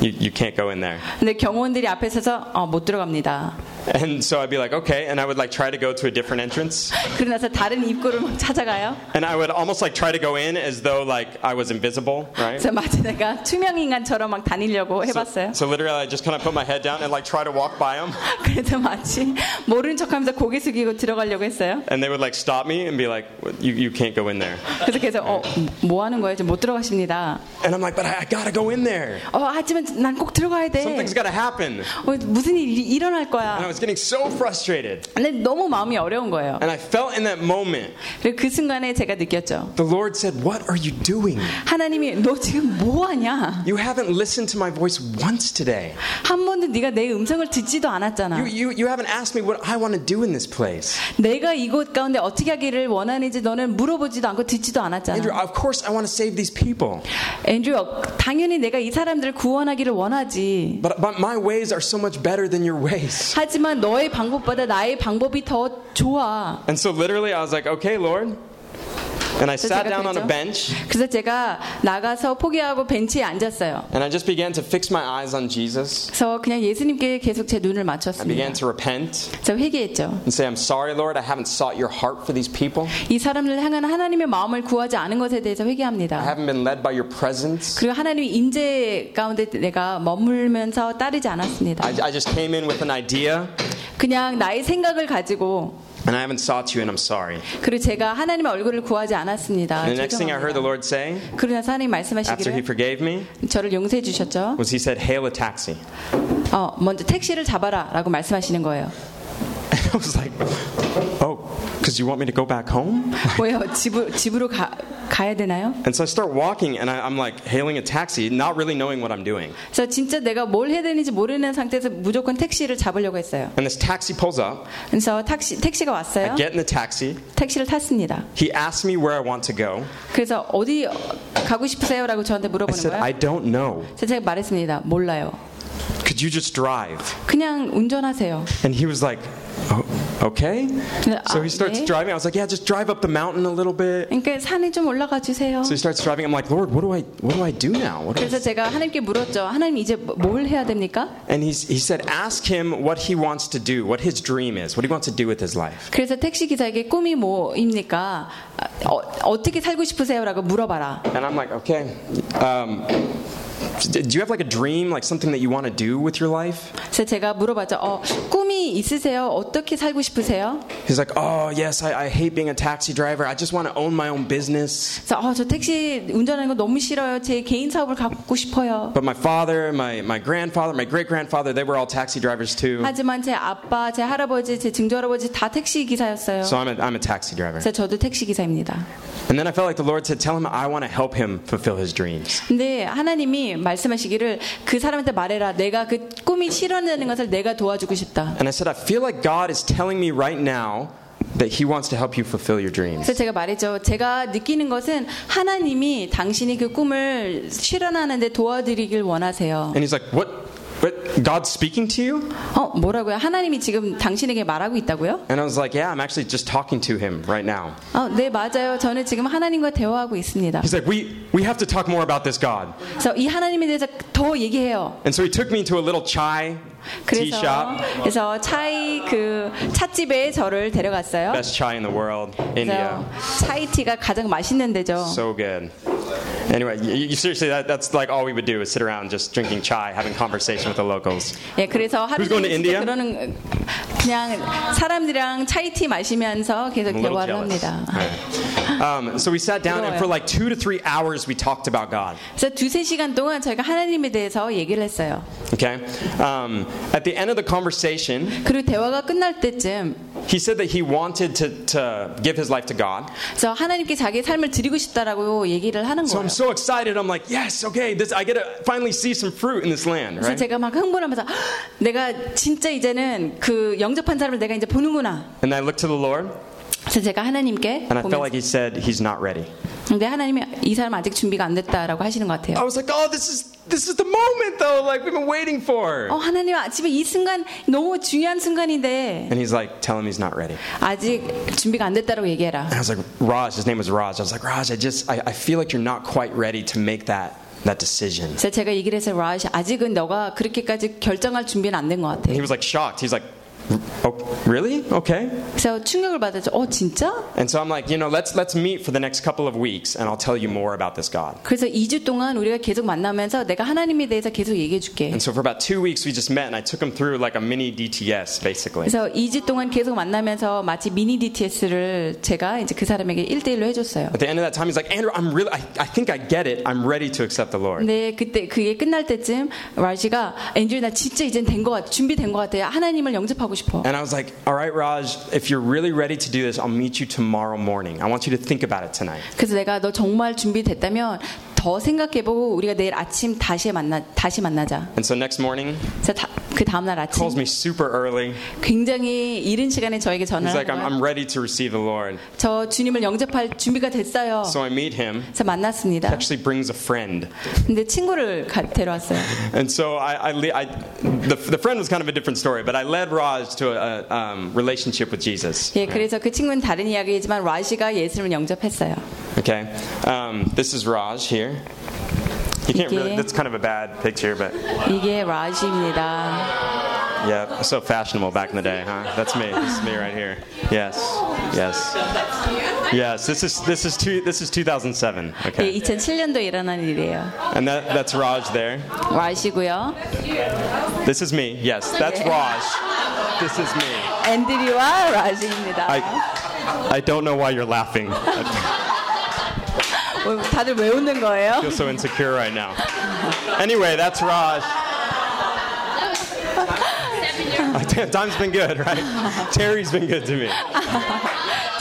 you, you can't go in there. 근데 경호원들이 앞에 서서 어, 못 들어갑니다. And so I'd be like, okay. And I would like try to go to a different entrance. 그러고 나서 다른 입구를 막 찾아가요. And I would almost like try to go in as though like I was invisible, right? 그래서 마치 내가 투명 인간처럼 막 다니려고 해봤어요. So literally, I just kind of put my head down and like try to walk by them. 그래서 마치 모른 척하면서 고개 숙이고 들어가려고 했어요. And they would like stop me and be like, you, you can't go in there. 그래서 계속 어, 뭐 하는 거예요? 못 들어가십니다. And I'm like, but I, I gotta go in there. 어, 하지만 난 꼭 들어가야 돼. Something's gotta happen. 어, 무슨 일이 일어날 And I 거야. was getting so frustrated. 근데 너무 마음이 어려운 거예요. And I felt in that moment, 그리고 그 순간에 제가 느꼈죠. the Lord said, What are you doing? 하나님이 너 지금 뭐 하냐? You haven't listened to my voice once today. 한 번도 네가 내 음성을 듣지도 않았잖아. You, you, you haven't asked me what I want to do in this place. 내가 이곳 가운데 어떻게 하기를 원하는지 너는 물어보지도 않고 듣지도 Andrew, 않았잖아. of course I want to save these people. 앤드류, 당연히 내가 이 사람들을 구원하기를 원하지. But, but my ways are so much better than your ways. 하지만 너의 방법보다 나의 방법이 더 좋아. And so literally I was like, okay, Lord. And I sat down on a bench 그래서 제가 나가서 포기하고 벤치에 앉았어요. and I just began to fix my eyes on Jesus. 그래서 그냥 예수님께 계속 제 눈을 I 맞췄습니다. began to repent 저 회개했죠. and say, I'm sorry, Lord, I haven't sought your heart for these people. 이 사람을 향한 하나님의 마음을 구하지 않은 것에 대해서 I 회개합니다. haven't been led by your presence. 그리고 하나님의 임재 가운데 내가 머물면서 따르지 않았습니다. I, I just came in with an idea 그냥 나의 생각을 가지고 and I haven't sought you and I'm sorry. 그리고 제가 하나님의 얼굴을 구하지 않았습니다. And the next thing I heard the. Lord say 그러고 나서 하나님 after he 말씀하시기를 forgave me 저를 용서해 주셨죠. was he said, Hail a taxi. 어, 먼저 택시를 잡아라 라고 말씀하시는 거예요. And I was like, Oh, because you want me to go back home? 왜요? 집으로, 집으로 가, 가야 되나요? And so I start walking and I, I'm like hailing a taxi, not really knowing what I'm doing. 그래서 진짜 내가 뭘 해야 되는지 모르는 상태에서 무조건 택시를 잡으려고 했어요. And this taxi pulls up. 그래서 택시, 택시가 왔어요. I get in the taxi. 택시를 탔습니다. He asks me where I want to go. 그래서 어디 가고 싶으세요? 라고 저한테 I 물어보는 said, 거예요. I don't know. 그래서 제가 말했습니다. 몰라요. Could you just drive? 그냥 운전하세요. And he was like, oh, okay. 네, So 아, he starts 네. driving. I was like, yeah, just drive up the mountain a little bit. 그러니까 산에 좀 올라가 주세요. So he starts driving. I'm like, Lord, what do I, what do I do now? What do I... 그래서 제가 하나님께 물었죠. 하나님 이제 뭐- 뭘 해야 됩니까? And he's, he said, ask him what he wants to do, what his dream is, what he wants to do with his life. 그래서 택시 기사에게 꿈이 뭐입니까? 어, 어떻게 살고 싶으세요라고 물어봐라. And I'm like, okay. Um, do you have like a dream, like something that you want to do with your life? 그래서 제가 물어봤죠. 어, 꿈이 있으세요? 어떻게 살고 싶으세요? He's like, oh, yes, I, I hate being a taxi driver. I just want to own my own business. 그래서 어, 저 택시 운전하는 거 너무 싫어요. 제 개인 사업을 갖고 싶어요. But my father, my, my grandfather, my great grandfather, they were all taxi drivers too. 하지만 제 아빠, 제 할아버지, 제 증조할아버지 다 택시 기사였어요. So I'm a, I'm a taxi driver. 그래서 저도 택시 기사입니다. And then I felt like the Lord said, tell him I want to help him fulfill his dreams. 근데 하나님이 말씀하시기를 그 사람한테 말해라. 내가 그 꿈이 실현되는 것을 내가 도와주고 싶다. And I said, I feel like God is telling me right now that He wants to help you fulfill your dreams. 그래서 제가 말했죠. 제가 느끼는 것은 하나님이 당신이 그 꿈을 실현하는데 도와드리길 원하세요. And He's like, What? What? God's speaking to you? 어, 뭐라고요? 하나님이 지금 당신에게 말하고 있다고요? And I was like, Yeah, I'm actually just talking to Him right now. 어, 네, 맞아요. 저는 지금 하나님과 대화하고 있습니다. He's like, We, we have to talk more about this God. 그래서 이 하나님에 대해서 더 얘기해요. And so He took me to a little chai tea 그래서 shop, 그래서 차이 그 찻집에 저를 데려갔어요. best chai in the world, India. 차이티가 가장 맛있는 데죠. So good. Anyway, you, you seriously, that, that's like all we would do is sit around just drinking chai, having conversation with the locals. 예, 그래서 하루 Who's going to India? 그러는 그냥 사람들이랑 차이티 마시면서 계속 I'm a little 대화를 jealous. 합니다. Right. Um, so we sat down, and for like two to three hours, we talked about God. 그래서 두세 시간 동안 저희가 하나님에 대해서 얘기를 했어요. Okay? Um, at the end of the conversation, 그리고 대화가 끝날 때쯤 he said that he wanted to, to give his life to God. 그래서 하나님께 자기의 삶을 드리고 싶다라고 얘기를 하는 So 거예요. I'm so excited. I'm like, yes, okay, this, I get to finally see some fruit in this land, 그래서 right? 제가 막 흥분하면서 "헉, 내가 진짜 이제는 그 영접한 사람을 내가 이제 보는구나. And I looked to the Lord, 그래서 제가 하나님께 and I felt 보면서 like he said, he's not ready. 근데 하나님이 이 사람 아직 준비가 안 됐다라고 하시는 것 I 같아요. was like, oh, this is, this is the moment, though, like we've been waiting for. 어 하나님 아침에 이 순간 너무 중요한 순간인데 And he's like, tell him he's not ready. 아직 준비가 안 됐다라고 얘기해라. And I was like, Raj, his name was Raj. I was like, Raj, I just, I, I feel like you're not quite ready to make that, that decision. 그래서 제가 얘기를 해서 라시 아직은 너가 그렇게까지 결정할 준비는 안 된 것 같아. And he was like shocked. He's like, oh, really? Okay. 그래서 충격을 받았죠. 어 진짜? And so I'm like, you know, let's, let's meet for the next couple of weeks and I'll tell you more about this God. 그래서 2주 동안 우리가 계속 만나면서 내가 하나님에 대해서 계속 얘기해 줄게. And so for about two weeks, we just met and I took him through like a mini DTS, basically. 그래서 2주 동안 계속 만나면서 마치 미니 DTS를 제가 이제 그 사람에게 1대1로 해 줬어요. At the end of that time, he's like, Andrew, I'm really, I, I think I get it. I'm ready to accept the Lord. 근데 그때 그게 끝날 때쯤 라시가 앤드류 나 진짜 이젠 된것 같아. 준비된 것 같아. 하나님을 영접하고 싶어. And I was like, all right, Raj, if you're really ready to do this, I'll meet you tomorrow morning. I want you to think about it tonight. 그래서 내가 너 정말 준비됐다면 더 생각해보고 우리가 내일 아침 다시 만나 다시 만나자. And so next morning, 다, 그 다음 날 아침 calls me super early. 굉장히 이른 시간에 저에게 He's 전화를 like, I'm. I'm ready to receive the Lord. 저 주님을 영접할 준비가 됐어요. So I meet him. 그래서 만났습니다. He actually brings a friend. 근데 친구를 가- 데려왔어요. And so I, I, I the, the friend was kind of a different story, but I led Raj to a, a um, relationship with Jesus. 예, 그래서 그 친구는 다른 이야기지만 라시가 예수를 영접했어요. Okay, um, this is Raj here. You can't really. Okay. That's kind of a bad picture, but 이게 라시입니다. yeah, so fashionable back in the day, huh? That's me. This is me right here. Yes, yes, yes. This is this is two. This is 2007. 예, Okay, 2007년도에 일어난 일이에요. and that that's Raj there. 라시고요. This is me. Yes, that's Raj. This is me. 앤드류와 라시입니다. I I don't know why you're laughing. 어, 다들 왜 웃는 거예요? feel so insecure right now. Anyway, that's Raj. Time's been good, right? Terry's been good to me.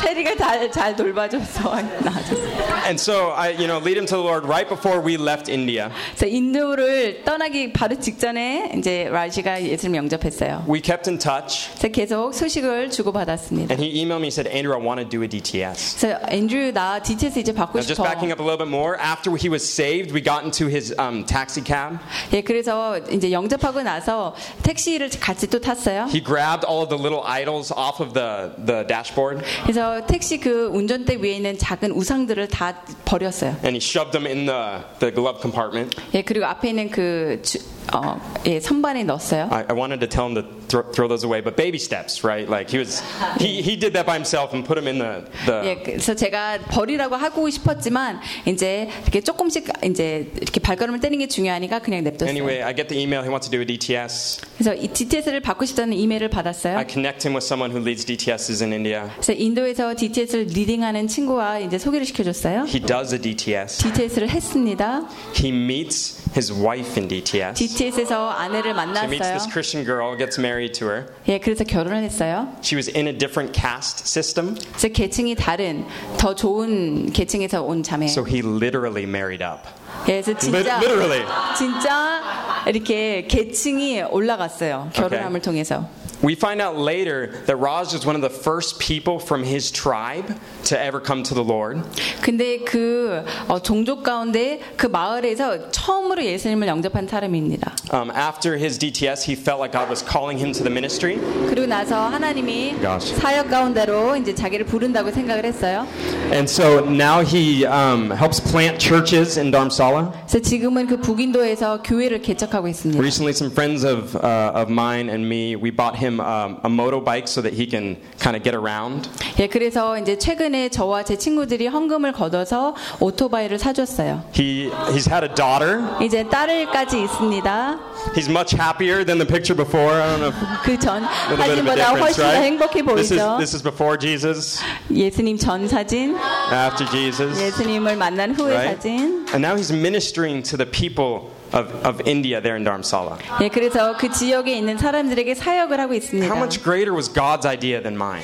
테리가 잘, 잘 돌봐줘서 나아졌어요. And so I, you know, lead him to the Lord right before we left India. 그래서 인도를 떠나기 바로 직전에 이제 라시가 예수를 영접했어요. We kept in touch, 그래서 계속 소식을 주고받았습니다. and he emailed me and said, Andrew, I want to do a DTS. 그래서 앤드류 나 DTS 이제 받고 Now, just 싶어. backing up a little bit more, after he was saved, we got into his um, taxi cab. 예, 그래서 이제 영접하고 나서 택시를 같이 또 탔어요. He grabbed all of the little idols off of the, the dashboard, 그래서 택시 그 운전대 위에 있는 작은 우상들을 다 버렸어요. and he shoved them in the, the glove compartment. 예, 그리고 앞에 있는 그 주, 어, 예, 선반에 넣었어요. I, I wanted to tell him to throw, throw those away, but baby steps, right? Like he was, he, he did that by himself and put them in the, the 예, 그래서 제가 버리라고 하고 싶었지만 이제 이렇게 조금씩 이제 이렇게 발걸음을 떼는 게 중요하니까 그냥 냅뒀어요. Anyway, I get the email. He wants to do a DTS. 그래서 이 DTS를 받고 싶다는 이메일을 받았어요. I connect him with someone who leads DTSs in India. 그래서 인도에서 DTS를 리딩하는 친구와 이제 소개를 시켜줬어요. He does a DTS. DTS를 했습니다. He meets his wife in DTS. DTS에서 아내를 He meets 만났어요. this Christian girl, gets married to her. 예, 그래서 결혼을 했어요. She was in a different caste system, 그래서 계층이 다른 더 좋은 계층에서 온 자매예요. so he literally married up. 예, 그래서 진짜 Lit- literally. 진짜 이렇게 계층이 올라갔어요. 결혼함을 통해서. We find out later that Raj was one of the first people from his tribe to ever come to the Lord. 근데 그 어, 종족 가운데 그 마을에서 처음으로 예수님을 영접한 사람입니다. Um, after his DTS, he felt like God was calling him to the ministry. 그리고 나서 하나님이 Gosh. 사역 가운데로 이제 자기를 부른다고 생각을 했어요. And so now he um, helps plant churches in Dharamsala. 그래서 지금은 그 북인도에서 교회를 개척하고 있습니다. Recently, some friends of, uh, of mine and me, we bought him um, a motorbike so that he can kind of get around. 예, 그래서 이제 최근에 저와 제 친구들이 헌금을 걷어서 오토바이를 사줬어요. He, he's had a daughter. 이제 딸을까지 있습니다. He's much happier than the picture before. I don't know if 그 전 a little bit of a 사진보다 difference, 훨씬 더 right? 행복해 This is, 보이죠. this is before Jesus, 예수님 전 사진, after Jesus. 예수님을 만난 후의 Right? 사진. And now he's ministering to the people Of, of India there in Dharamsala. 예, 그래서 그 지역에 있는 사람들에게 사역을 하고 있습니다. How much greater was God's idea than mine?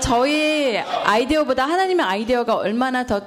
저희 아이디어보다 하나님의 아이디어가 얼마나 더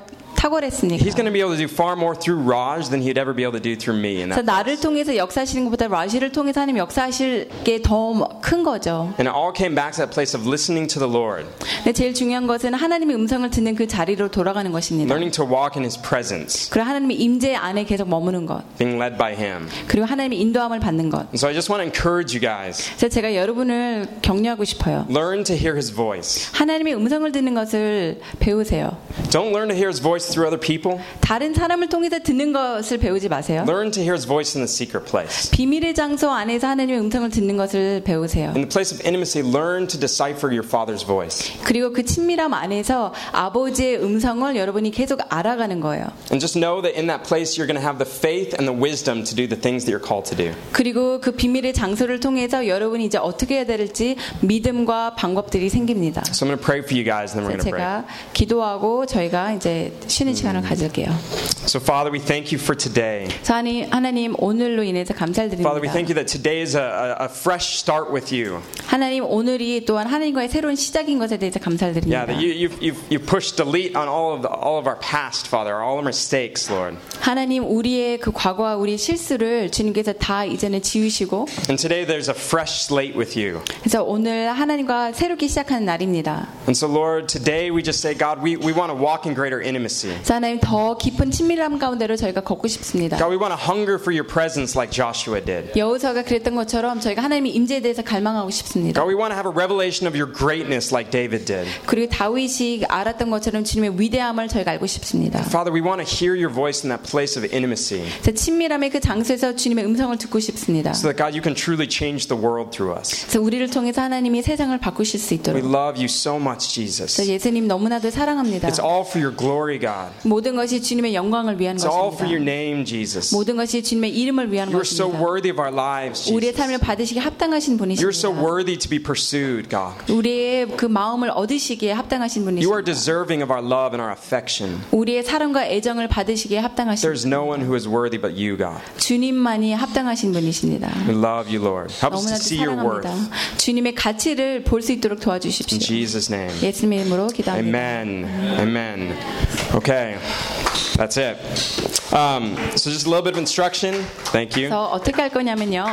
탁월했습니까? He's going to be able to do far more through Raj than he'd ever be able to do through me. 그래서 that, 나를 통해서 역사하시는 것보다 라시를 통해서 하나님 역사하실 게 더 큰 거죠. and it all came back to that place of listening to the Lord, 근데 제일 중요한 것은 하나님의 음성을 듣는 그 자리로 돌아가는 것입니다. learning to walk in his presence, 그리고 하나님의 임재 안에 계속 머무는 것. being led by him. 그리고 하나님의 인도함을 받는 것. And so I just want to encourage you guys 그래서 제가 여러분을 격려하고 싶어요. learn to hear his voice. 하나님의 음성을 듣는 것을 배우세요. Don't learn to hear his voice through other people, 다른 사람을 통해서 듣는 것을 배우지 마세요. learn to hear his voice in the secret place. 비밀의 장소 안에서 하나님의 음성을 듣는 것을 배우세요. In the place of intimacy, learn to decipher your father's voice. 그리고 그 친밀함 안에서 아버지의 음성을 여러분이 계속 알아가는 거예요. And just know that in that place, you're going to have the faith and the wisdom to do the things that you're called to do. 그리고 그 비밀의 장소를 통해서 여러분이 이제 어떻게 해야 될지 믿음과 방법들이 생깁니다. So I'm going to pray for you guys, and then we're going to pray. 제가 기도하고 저희가 이제 쉬 는 시간을 가질게요. So, Father, we thank you for today. 자, 하나님, 하나님 오늘로 인해서 Father, we 감사드립니다. thank you that today is a, a, a fresh start with you. 하나님 오늘이 또한 하나님과의 새로운 시작인 것에 대해서 Yeah, 감사드립니다. that you, you've, you've, you've pushed delete on all of, the, all of our past, Father, all our mistakes, Lord. 하나님 우리의 그 과거와 우리의 실수를 주님께서 다 이제는 지우시고 And today there's a fresh slate with you. 그래서 오늘 하나님과 새롭게 시작하는 날입니다. And so, Lord, today we just say, God, we, we want to walk in greater intimacy. 그래서 하나님 더 깊은 친밀함 가운데로 저희가 걷고 싶습니다. God, we want to hunger for your presence like Joshua did. 여호수아가 그랬던 것처럼 저희가 하나님의 임재에 대해서 갈망하고 싶습니다. God, we want to have a revelation of your greatness like David did. 그리고 다윗이 알았던 것처럼 주님의 위대함을 저희가 알고 싶습니다. Father, we want to hear your voice in that place of intimacy 친밀함의 그 장소에서 주님의 음성을 듣고 싶습니다. so that, God, you can truly change the world through us. 그래서 우리를 통해서 하나님이 세상을 바꾸실 수 We 있도록. love you so much, Jesus. 예수님 너무나도 사랑합니다. It's all for your glory, God. 모든 것이 주님의 영광을 위한 It's all for your 것입니다. name, Jesus. 모든 것이 주님의 이름을 위한 You are so 것입니다. worthy of our lives, 우리의 Jesus. 삶을 받으시기에 합당하신 You're so 분이십니다. worthy to be pursued, God. 우리의 그 마음을 얻으시기에 합당하신 You are 분이십니다. deserving of our love and our affection. 우리의 사랑과 애정을 받으시기에 합당하신 There's no one who is worthy but you, God. 주님만이 합당하신 분이십니다. We love you, Lord. Help us to 너무나도 see your worth. 사랑합니다. 주님의 가치를 볼 수 있도록 In 도와주십시오. Jesus' name. 예수님의 이름으로 기도합니다. Amen. Amen. Okay. That's it. Um, so just a little bit of instruction. Thank you. 그래서 어떻게 할 거냐면요.